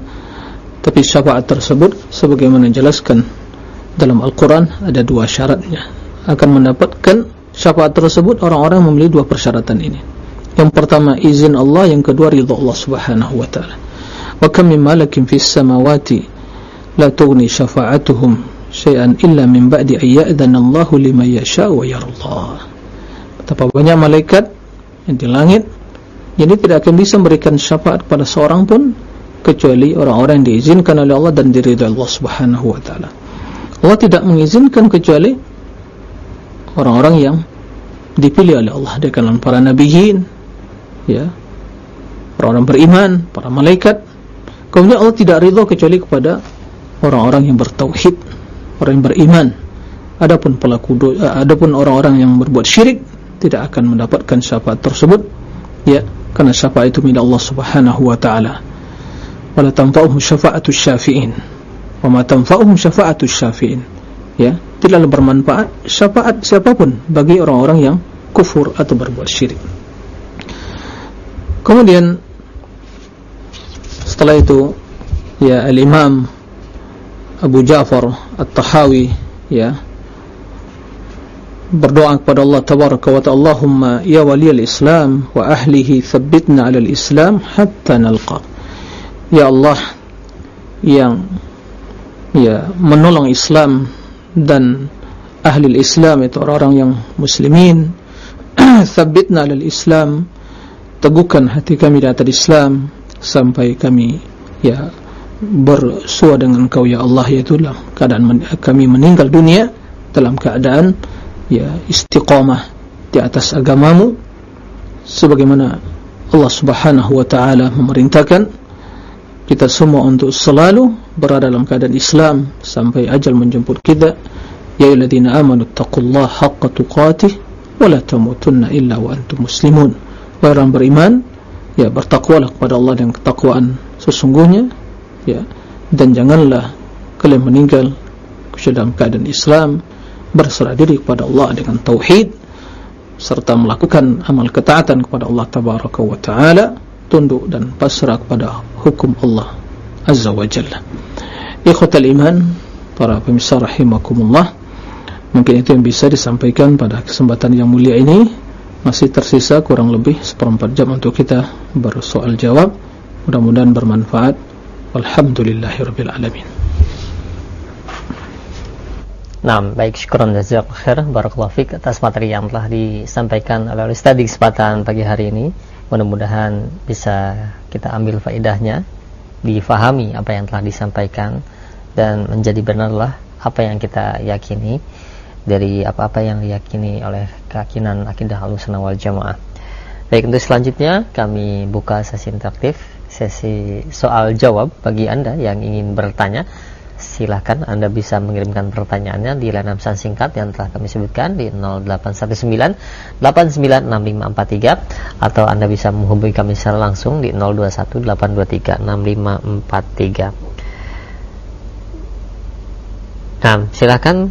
S1: tapi syafaat tersebut sebagaimana jelaskan dalam Al-Quran ada dua syaratnya akan mendapatkan syafaat tersebut orang-orang memiliki dua persyaratan ini. Yang pertama izin Allah yang kedua ridha Allah subhanahu wa ta'ala. Wa kam min malakin fis samawati la tughni syafa'atuhum syai'an illa min ba'di ayya'adhan Allah lima yasha' wa yarallah betapa banyak malaikat yang di langit jadi tidak akan bisa memberikan syafaat kepada seorang pun kecuali orang-orang yang diizinkan oleh Allah dan diridhai Allah Subhanahu wa taala. Allah tidak mengizinkan kecuali orang-orang yang dipilih oleh Allah di kalangan para nabiyin ya. Orang-orang beriman para malaikat. Kemudian Allah tidak ridha kecuali kepada orang-orang yang bertauhid orang yang beriman. Adapun pelaku uh, adapun orang-orang yang berbuat syirik tidak akan mendapatkan syafaat tersebut ya karena syafaat itu milik Allah Subhanahu wa taala. Wala tanfa'uhum syafa'atu syafi'in. Wa ma tanfa'uhum syafa'atu syafi'in ya tidaklah bermanfaat syafaat siapapun bagi orang-orang yang kufur atau berbuat syirik. Kemudian setelah itu ya al-imam Abu Ja'far At-Tahawi ya berdoa kepada Allah tabaraka wa ta'ala Allahumma ya waliyal islam wa ahlihi thabbitna ala al-islam hatta nalqa. Ya Allah yang ya menolong Islam dan ahli Islam itu orang-orang yang muslimin thabbitna alal Islam teguhkan hati kami di atas Islam sampai kami ya bersua dengan kau ya Allah yaitu dalam keadaan men kami meninggal dunia dalam keadaan ya istiqamah di atas agamamu sebagaimana Allah subhanahu wa ta'ala memerintahkan kita semua untuk selalu berada dalam keadaan Islam sampai ajal menjemput kita ya ayyuhalladzina amanu taqullaha haqqa tuqatih wala tamutunna illa wa antum muslimun. Orang beriman ya bertakwalah kepada Allah dengan ketakwaan sesungguhnya ya dan janganlah kalian meninggal dalam keadaan Islam berserah diri kepada Allah dengan tauhid serta melakukan amal ketaatan kepada Allah tabaraka wa taala tunduk dan pasrah kepada hukum Allah azza wa jalla. Ikhwatal iman para pemirsa rahimakumullah mungkin itu yang bisa disampaikan pada kesempatan yang mulia ini. Masih tersisa kurang lebih seperempat jam untuk kita bersoal jawab. Mudah-mudahan bermanfaat. Alhamdulillahirrabbilalamin
S2: Nah, baik syukuran jazakallahu khair barakallahu fik atas materi yang telah disampaikan oleh Ustaz di kesempatan pagi hari ini. Mudah-mudahan bisa kita ambil faedahnya, difahami apa yang telah disampaikan dan menjadi benarlah apa yang kita yakini dari apa-apa yang diyakini oleh keyakinan akidah Ahlussunnah wal Jamaah. Baik, untuk selanjutnya kami buka sesi interaktif, sesi soal jawab bagi Anda yang ingin bertanya. Silahkan Anda bisa mengirimkan pertanyaannya di layanan pesan singkat yang telah kami sebutkan di 0819 896543 atau Anda bisa menghubungi kami secara langsung di 021 823 6543. Nah, silakan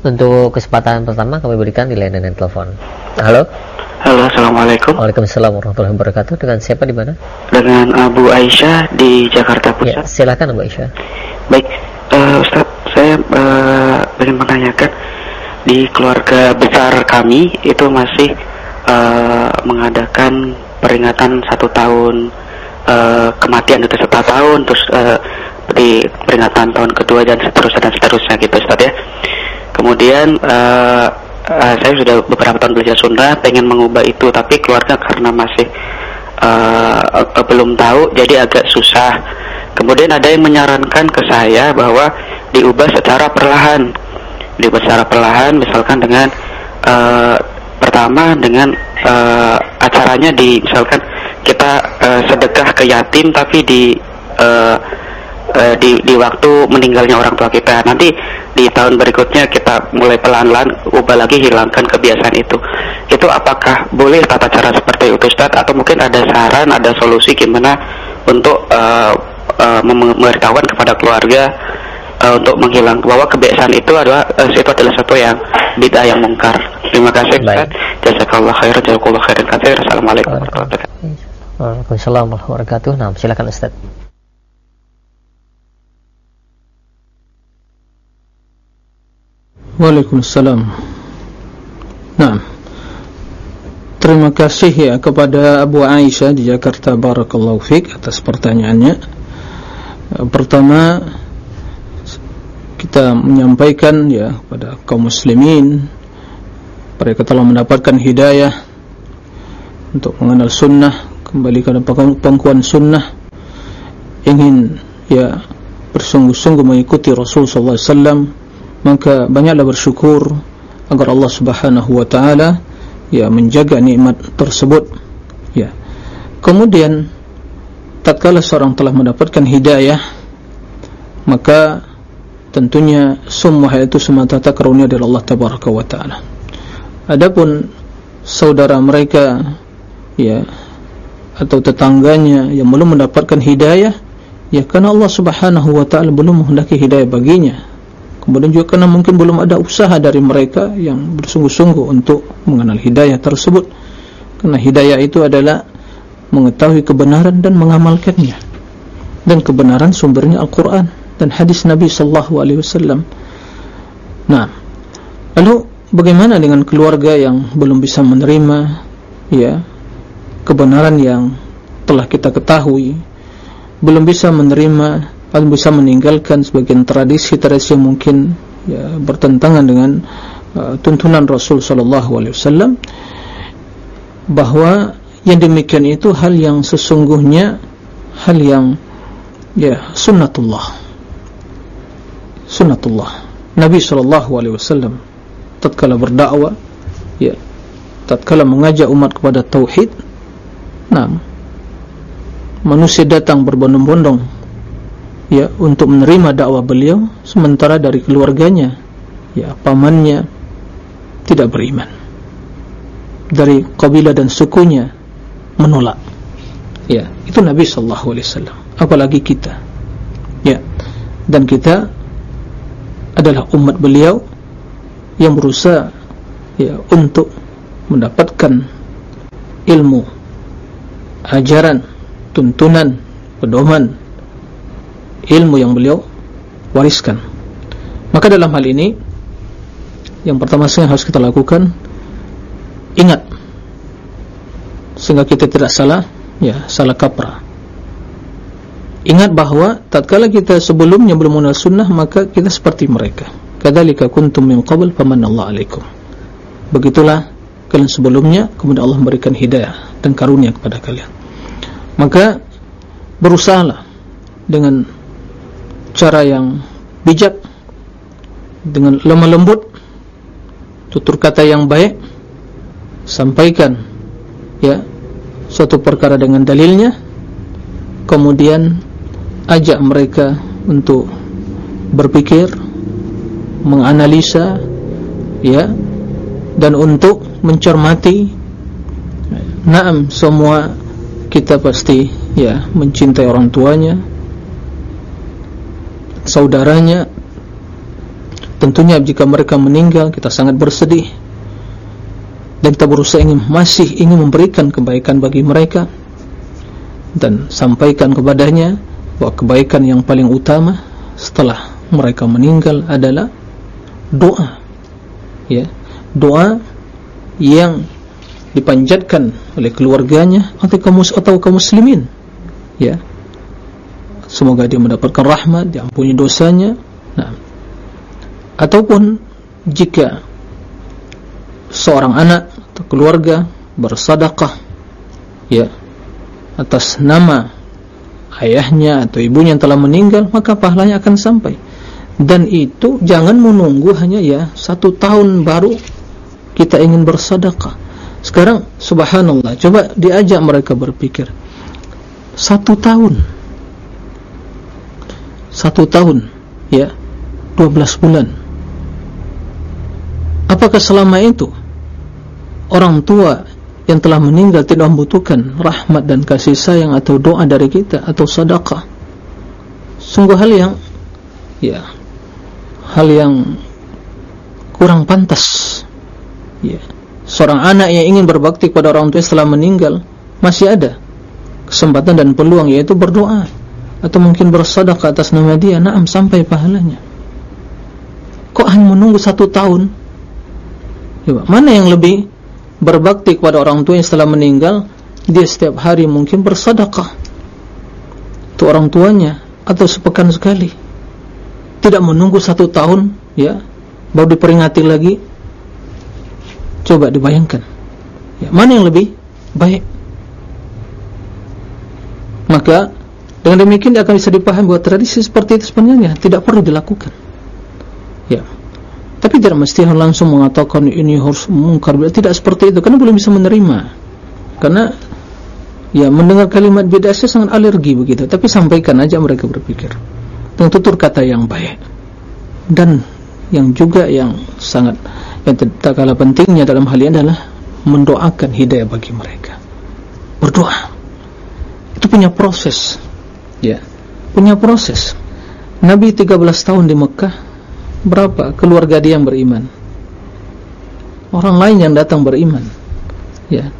S2: untuk kesempatan pertama kami berikan di layanan telepon. Halo.
S3: Halo, assalamualaikum.
S2: Waalaikumsalam warahmatullahi wabarakatuh. Dengan siapa di mana?
S3: Dengan Abu Aisyah di Jakarta Pusat.
S2: Ya, silakan Abu Aisyah.
S3: Baik, uh, Ustaz, saya uh, ingin menanyakan di keluarga besar kami itu masih uh, mengadakan peringatan satu tahun uh, kematian itu satu tahun, terus uh, di peringatan tahun kedua dan seterusnya dan seterusnya gitu, Ustaz ya. Kemudian uh, uh, saya sudah beberapa tahun belajar Sunda pengen mengubah itu tapi keluarga karena masih uh, uh, belum tahu jadi agak susah kemudian ada yang menyarankan ke saya bahwa diubah secara perlahan. Diubah secara perlahan misalkan dengan uh, pertama dengan uh, acaranya di misalkan kita uh, sedekah ke yatim tapi di uh, uh, di di waktu meninggalnya orang tua kita. Nanti di tahun berikutnya kita mulai pelan-pelan ubah lagi hilangkan kebiasaan itu. Itu apakah boleh tata cara seperti itu Ustaz atau mungkin ada saran ada solusi gimana untuk uh, uh, memberitahukan kepada keluarga uh, untuk menghilang bahwa kebiasaan itu adalah uh, itu adalah satu yang bid'ah yang mungkar terima kasih Ustaz jazakallah khair jazakallah khairan katsir assalamualaikum warahmatullahi wabarakatuh
S2: Waalaikumsalam warahmatullahi wabarakatuh. Nah, silakan Ustaz.
S1: Waalaikumsalam. Nah, terima kasih ya kepada Abu Aisyah di Jakarta Barakallahu Fik atas pertanyaannya. Pertama, kita menyampaikan ya kepada kaum muslimin mereka telah mendapatkan hidayah untuk mengenal sunnah kembali kepada pengkuan sunnah ingin ya bersungguh-sungguh mengikuti Rasul sallallahu alaihi wasallam maka banyaklah bersyukur agar Allah Subhanahu wa taala ya menjaga nikmat tersebut ya. Kemudian tatkala seorang telah mendapatkan hidayah maka tentunya semua hal itu semata-mata karunia dari Allah tabaraka wa taala. Adapun saudara mereka ya atau tetangganya yang belum mendapatkan hidayah ya karena Allah subhanahu wa ta'ala belum menghendaki hidayah baginya. Kemudian juga karena mungkin belum ada usaha dari mereka yang bersungguh-sungguh untuk mengenal hidayah tersebut. Karena hidayah itu adalah mengetahui kebenaran dan mengamalkannya dan kebenaran sumbernya Al-Quran dan hadis Nabi Wasallam. Nah, lalu bagaimana dengan keluarga yang belum bisa menerima ya kebenaran yang telah kita ketahui, belum bisa menerima atau bisa meninggalkan sebagian tradisi-tradisi yang mungkin ya, bertentangan dengan uh, tuntunan Rasul Wasallam, bahwa yang demikian itu hal yang sesungguhnya hal yang ya sunnatullah. Sunnatullah. Nabi sallallahu alaihi wasallam tatkala berdakwah ya tatkala mengajak umat kepada tauhid nah manusia datang berbondong-bondong ya untuk menerima dakwah beliau sementara dari keluarganya ya pamannya tidak beriman. Dari kabilah dan sukunya menolak. Ya. Itu Nabi sallallahu alaihi wasallam apalagi kita. Ya. Dan kita adalah umat beliau yang berusaha ya untuk mendapatkan ilmu ajaran tuntunan pedoman ilmu yang beliau wariskan. Maka dalam hal ini yang pertama sekali harus kita lakukan ingat sehingga kita tidak salah ya salah kaprah. Ingat bahawa tatkala kita sebelumnya belum mengenal sunnah maka kita seperti mereka. Kadzalika kuntum min qabl famanallahu alaikum. Begitulah kalian sebelumnya kemudian Allah memberikan hidayah dan karunia kepada kalian. Maka berusahalah dengan cara yang bijak dengan lemah lembut tutur kata yang baik sampaikan ya suatu perkara dengan dalilnya kemudian ajak mereka untuk berpikir menganalisa ya dan untuk mencermati naam semua kita pasti ya mencintai orang tuanya saudaranya. Tentunya jika mereka meninggal kita sangat bersedih dan kita berusaha ingin masih ingin memberikan kebaikan bagi mereka dan sampaikan kepadanya bahwa kebaikan yang paling utama setelah mereka meninggal adalah doa. Ya doa yang dipanjatkan oleh keluarganya atau kaum atau kaum muslimin. Ya semoga dia mendapatkan rahmat diampuni dosanya. Nah ataupun jika seorang anak atau keluarga bersedekah ya atas nama ayahnya atau ibunya yang telah meninggal maka pahalanya akan sampai. Dan itu jangan menunggu hanya ya satu tahun baru kita ingin bersedekah. Sekarang subhanallah coba diajak mereka berpikir. Satu tahun. Satu tahun ya 12 bulan. Apakah selama itu orang tua yang telah meninggal tidak membutuhkan rahmat dan kasih sayang atau doa dari kita atau sedekah. Sungguh hal yang ya hal yang kurang pantas. Ya. Seorang anak yang ingin berbakti kepada orang tua setelah meninggal masih ada kesempatan dan peluang yaitu berdoa atau mungkin bersedekah atas nama dia, naam sampai pahalanya. Kok hanya menunggu satu tahun? Ya, mana yang lebih berbakti kepada orang tua yang setelah meninggal dia setiap hari mungkin bersedekah. Untuk orang tuanya atau sepekan sekali. Tidak menunggu satu tahun ya baru diperingati lagi. Coba dibayangkan. Ya, mana yang lebih baik? Maka Dengan demikian dia akan bisa dipahami bahwa tradisi seperti itu sebenarnya tidak perlu dilakukan. Tapi tidak mesti langsung mengatakan ini harus mungkar. Tidak seperti itu karena belum bisa menerima. Karena ya mendengar kalimat bid'ah saya sangat alergi begitu. Tapi sampaikan aja mereka berpikir. Dengan tutur kata yang baik. Dan yang juga yang sangat yang tak kalah pentingnya dalam hal ini adalah mendoakan hidayah bagi mereka. Berdoa. Itu punya proses ya punya proses Nabi 13 tahun di Mekah berapa keluarga dia yang beriman? Orang lain yang datang beriman. Ya.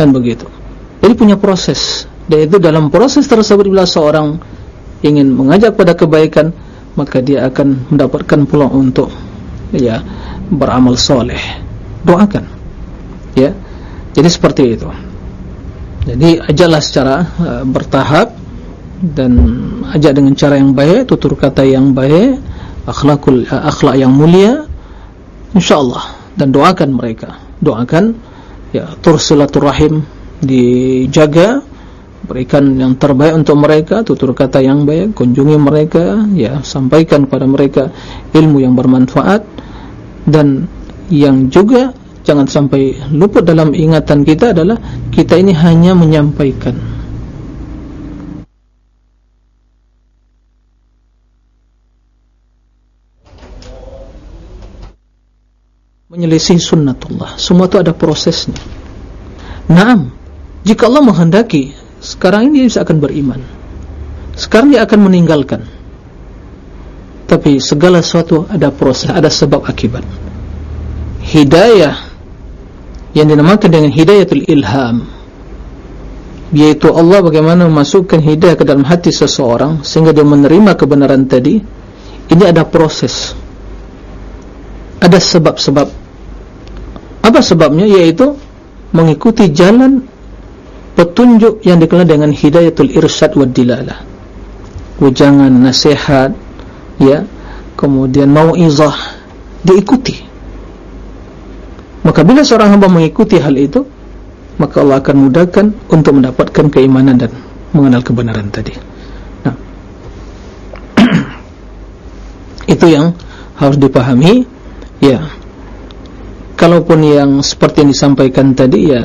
S1: Dan begitu. Jadi punya proses. Dan itu dalam proses tersebut bila seorang ingin mengajak pada kebaikan maka dia akan mendapatkan peluang untuk ya beramal soleh. Doakan. Ya. Jadi seperti itu. Jadi ajaklah secara uh, bertahap dan ajak dengan cara yang baik, tutur kata yang baik, akhlakul akhlak yang mulia, insyaallah. Dan doakan mereka. Doakan ya tursilaturrahim dijaga, berikan yang terbaik untuk mereka, tutur kata yang baik, kunjungi mereka, ya sampaikan kepada mereka ilmu yang bermanfaat. Dan yang juga jangan sampai luput dalam ingatan kita adalah kita ini hanya menyampaikan menyelisih sunnatullah. Semua itu ada prosesnya. Naam jika Allah menghendaki sekarang ini dia akan beriman. Sekarang dia akan meninggalkan. Tapi segala sesuatu ada proses ada sebab akibat. Hidayah yang dinamakan dengan hidayatul ilham yaitu Allah bagaimana memasukkan hidayah ke dalam hati seseorang sehingga dia menerima kebenaran tadi ini ada proses ada sebab-sebab. Apa sebabnya? Yaitu mengikuti jalan petunjuk yang dikenal dengan hidayatul irsyad wa dilalah. Ujangan nasihat ya. Kemudian mau'izah diikuti. Maka bila seorang hamba mengikuti hal itu Maka Allah akan mudahkan untuk mendapatkan keimanan dan mengenal kebenaran tadi. Nah. Itu yang harus dipahami Ya. Kalaupun yang seperti yang disampaikan tadi ya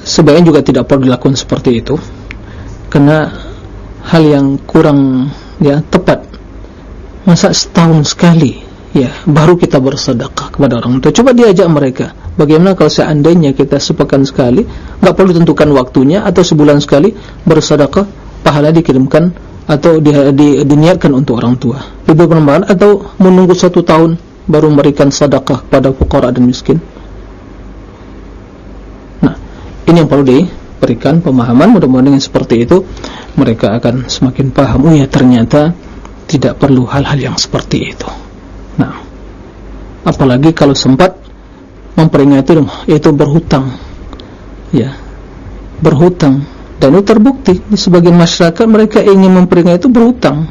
S1: Sebaiknya juga tidak perlu dilakukan seperti itu. Karena hal yang kurang ya tepat. Masa setahun sekali ya baru kita bersedekah kepada orang tua. Coba diajak mereka bagaimana kalau seandainya kita sepekan sekali enggak perlu tentukan waktunya atau sebulan sekali bersedekah pahala dikirimkan atau di, di, diniatkan untuk orang tua. Lebih bermanfaat atau menunggu satu tahun baru memberikan sedekah kepada fuqara dan miskin. Nah ini yang perlu diberikan pemahaman. Mudah-mudahan dengan seperti itu mereka akan semakin paham oh ya ternyata tidak perlu hal-hal yang seperti itu. Nah, apalagi kalau sempat memperingati itu berhutang, ya, berhutang. Dan itu terbukti di sebagian masyarakat mereka ingin memperingati itu berhutang.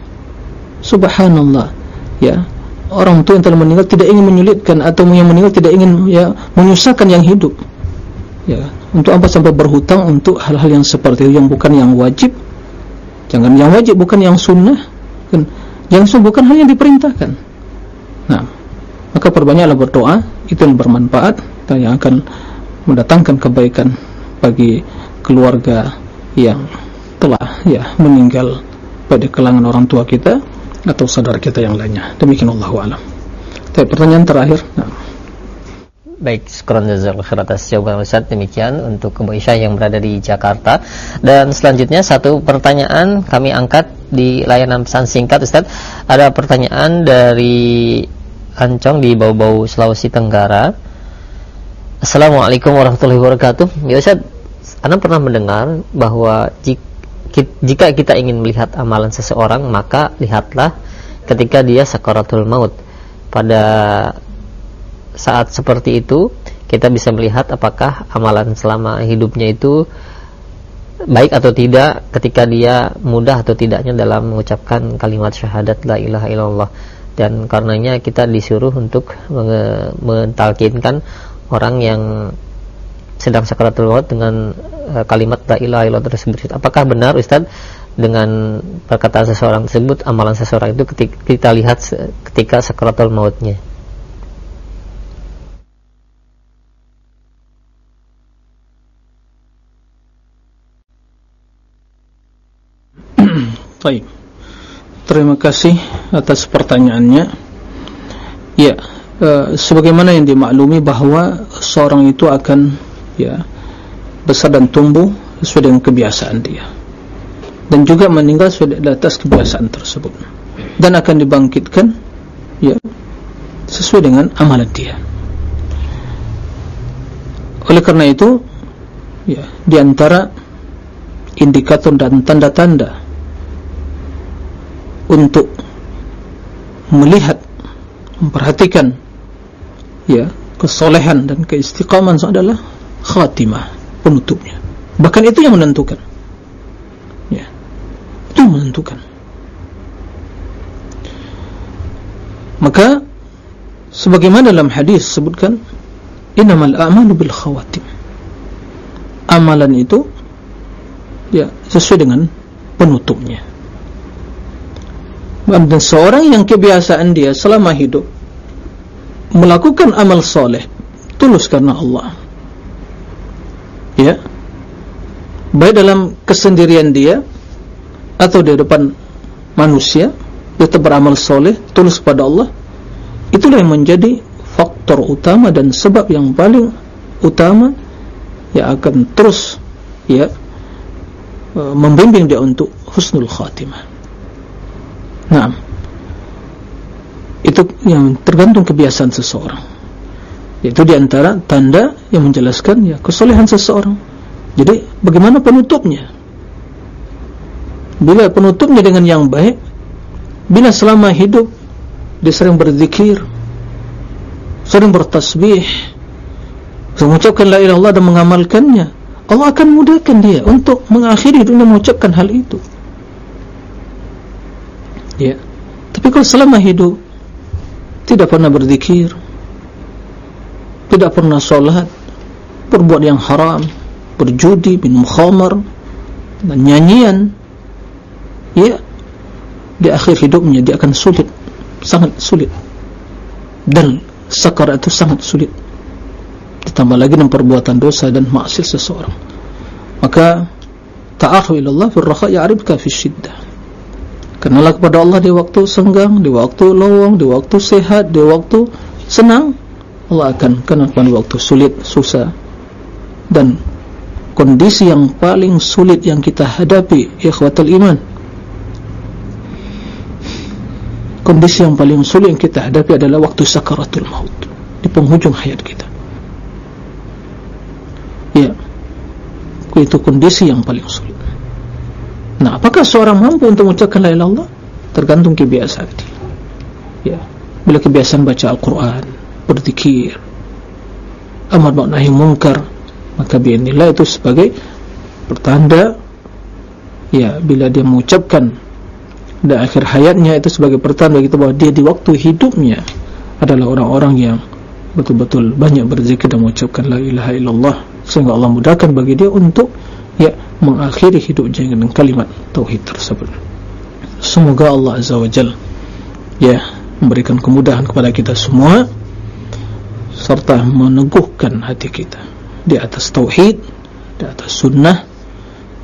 S1: Subhanallah, ya. Orang tua yang telah meninggal tidak ingin menyulitkan atau yang meninggal tidak ingin ya menyusahkan yang hidup. Ya, untuk apa sampai berhutang untuk hal-hal yang seperti itu yang bukan yang wajib. Jangan yang wajib bukan yang sunnah. Kan yang sunnah bukan hal yang diperintahkan. Nah, maka perbanyaklah berdoa itu yang bermanfaat dan yang akan mendatangkan kebaikan bagi keluarga yang telah ya meninggal pada kelangan orang tua kita atau saudara kita yang lainnya. Demikian Allah alam. Tapi pertanyaan terakhir. Nah.
S2: Baik, sekurang jazakallahu khair atas jawaban Ustaz. Demikian untuk Ibu Isya yang berada di Jakarta. Dan selanjutnya satu pertanyaan kami angkat di layanan pesan singkat Ustaz. Ada pertanyaan dari Ancong di Bau-Bau Sulawesi Tenggara. Assalamualaikum warahmatullahi wabarakatuh. Ya Ustaz, Anda pernah mendengar bahwa jika kita ingin melihat amalan seseorang, maka lihatlah ketika dia sakaratul maut. Pada saat seperti itu, kita bisa melihat apakah amalan selama hidupnya itu baik atau tidak ketika dia mudah atau tidaknya dalam mengucapkan kalimat syahadat la ilaha illallah dan karenanya kita disuruh untuk mentalkinkan orang yang sedang sakaratul maut dengan uh, kalimat la ilaha illallah tersebut apakah benar Ustaz dengan perkataan seseorang tersebut amalan seseorang itu ketika kita lihat ketika sakaratul mautnya
S1: Baik. Terima kasih atas pertanyaannya. Ya, e, sebagaimana yang dimaklumi bahwa seorang itu akan ya besar dan tumbuh sesuai dengan kebiasaan dia. Dan juga meninggal sesuai di atas kebiasaan tersebut. Dan akan dibangkitkan ya sesuai dengan amalan dia. Oleh karena itu, ya, di antara indikator dan tanda-tanda untuk melihat memperhatikan ya kesolehan dan keistiqaman adalah khatimah penutupnya. Bahkan itu yang menentukan. Ya. Itu menentukan. Maka sebagaimana dalam hadis sebutkan innamal a'malu bil khawatim. Amalan itu ya sesuai dengan penutupnya. Dan seorang yang kebiasaan dia selama hidup melakukan amal soleh tulus karena Allah ya. Baik dalam kesendirian dia atau di depan manusia tetap beramal soleh tulus kepada Allah itulah yang menjadi faktor utama dan sebab yang paling utama yang akan terus ya eh, membimbing dia untuk husnul khatimah. Nah, itu yang tergantung kebiasaan seseorang. Itu diantara tanda yang menjelaskan ya kesolehan seseorang. Jadi bagaimana penutupnya? Bila penutupnya dengan yang baik, bila selama hidup dia sering berzikir, sering bertasbih, mengucapkan la ilaha illallah dan mengamalkannya, Allah akan mudahkan dia untuk mengakhiri dunia mengucapkan hal itu ya tapi kalau selama hidup tidak pernah berzikir tidak pernah sholat berbuat yang haram berjudi, minum khamar dan nyanyian. Ya di akhir hidupnya dia akan sulit sangat sulit. Dan sakarat itu sangat sulit. Ditambah lagi dengan perbuatan dosa dan maksiat seseorang. Maka ta'afu ilallah firraha ya'ribka fi syiddah. Kenalah kepada Allah di waktu senggang, di waktu lowong, di waktu sehat, di waktu senang. Allah akan kenal pada waktu sulit, susah. Dan kondisi yang paling sulit yang kita hadapi, ikhwatul iman. Kondisi yang paling sulit yang kita hadapi adalah waktu sakaratul maut. Di penghujung hayat kita. Ya. Itu kondisi yang paling sulit. Nah, apakah seorang mampu untuk mengucapkan la ilaha? Tergantung kebiasaan. Ya. Bila kebiasaan baca Al-Qur'an, berzikir, amar ma'ruf nahi munkar, maka bi'inillah itu sebagai pertanda ya bila dia mengucapkan di akhir hayatnya itu sebagai pertanda kita bahwa dia di waktu hidupnya adalah orang-orang yang betul-betul banyak berzikir dan mengucapkan la ilaha illallah. Sehingga Allah mudahkan bagi dia untuk ya mengakhiri hidupnya dengan kalimat tauhid tersebut. Semoga Allah Azza wa Jal ya memberikan kemudahan kepada kita semua serta meneguhkan hati kita. Di atas tauhid, di atas sunnah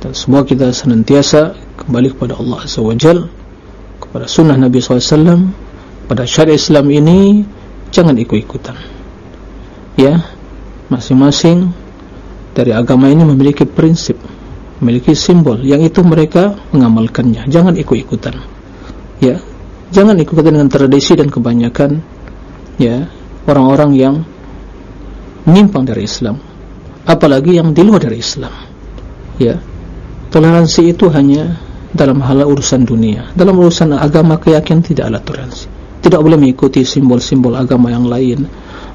S1: dan semua kita senantiasa kembali kepada Allah Azza wa Jal kepada sunnah Nabi SAW pada syariat Islam ini jangan ikut-ikutan. Ya masing-masing dari agama ini memiliki prinsip memiliki simbol yang itu mereka mengamalkannya. Jangan ikut-ikutan. Ya jangan ikut-ikutan dengan tradisi dan kebanyakan. Ya orang-orang yang menyimpang dari Islam apalagi yang di luar dari Islam. Ya toleransi itu hanya dalam hal urusan dunia. Dalam urusan agama keyakinan tidak ada toleransi. Tidak boleh mengikuti simbol-simbol agama yang lain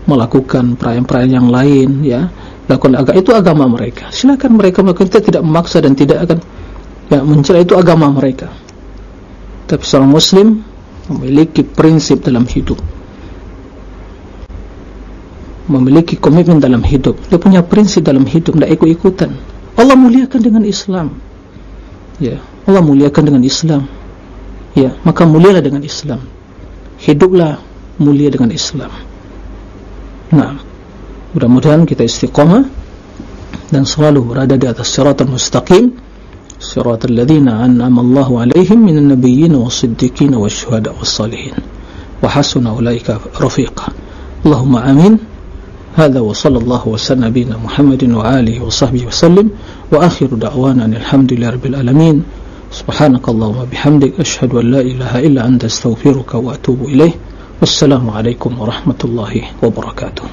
S1: melakukan perayaan-perayaan yang lain ya. Lakukan agama itu agama mereka. Silakan mereka melakukan kita tidak memaksa dan tidak akan ya mencela itu agama mereka. Tapi seorang muslim memiliki prinsip dalam hidup memiliki komitmen dalam hidup. Dia punya prinsip dalam hidup tidak ikut-ikutan. Allah muliakan dengan Islam. Ya. Allah muliakan dengan Islam. Ya. Maka mulialah dengan Islam. Hiduplah mulia dengan Islam. Nah mudah-mudahan kita istiqamah dan selalu berada di atas siratal mustaqim. Siratal ladzina an'ama Allahu alaihim minan nabiyyin was-siddiqin wasyuhada was-salihin wa hasuna ulaika rafiqa. Allahumma amin هذا وصلى الله وسلم نبينا محمد وآله وصحبه وسلم وآخر دعوانا الحمد لله رب العالمين. سبحانك اللهم بحمدك أشهد أن لا إله إلا أنت أستغفرك وأتوب إليه والسلام عليكم ورحمة الله وبركاته.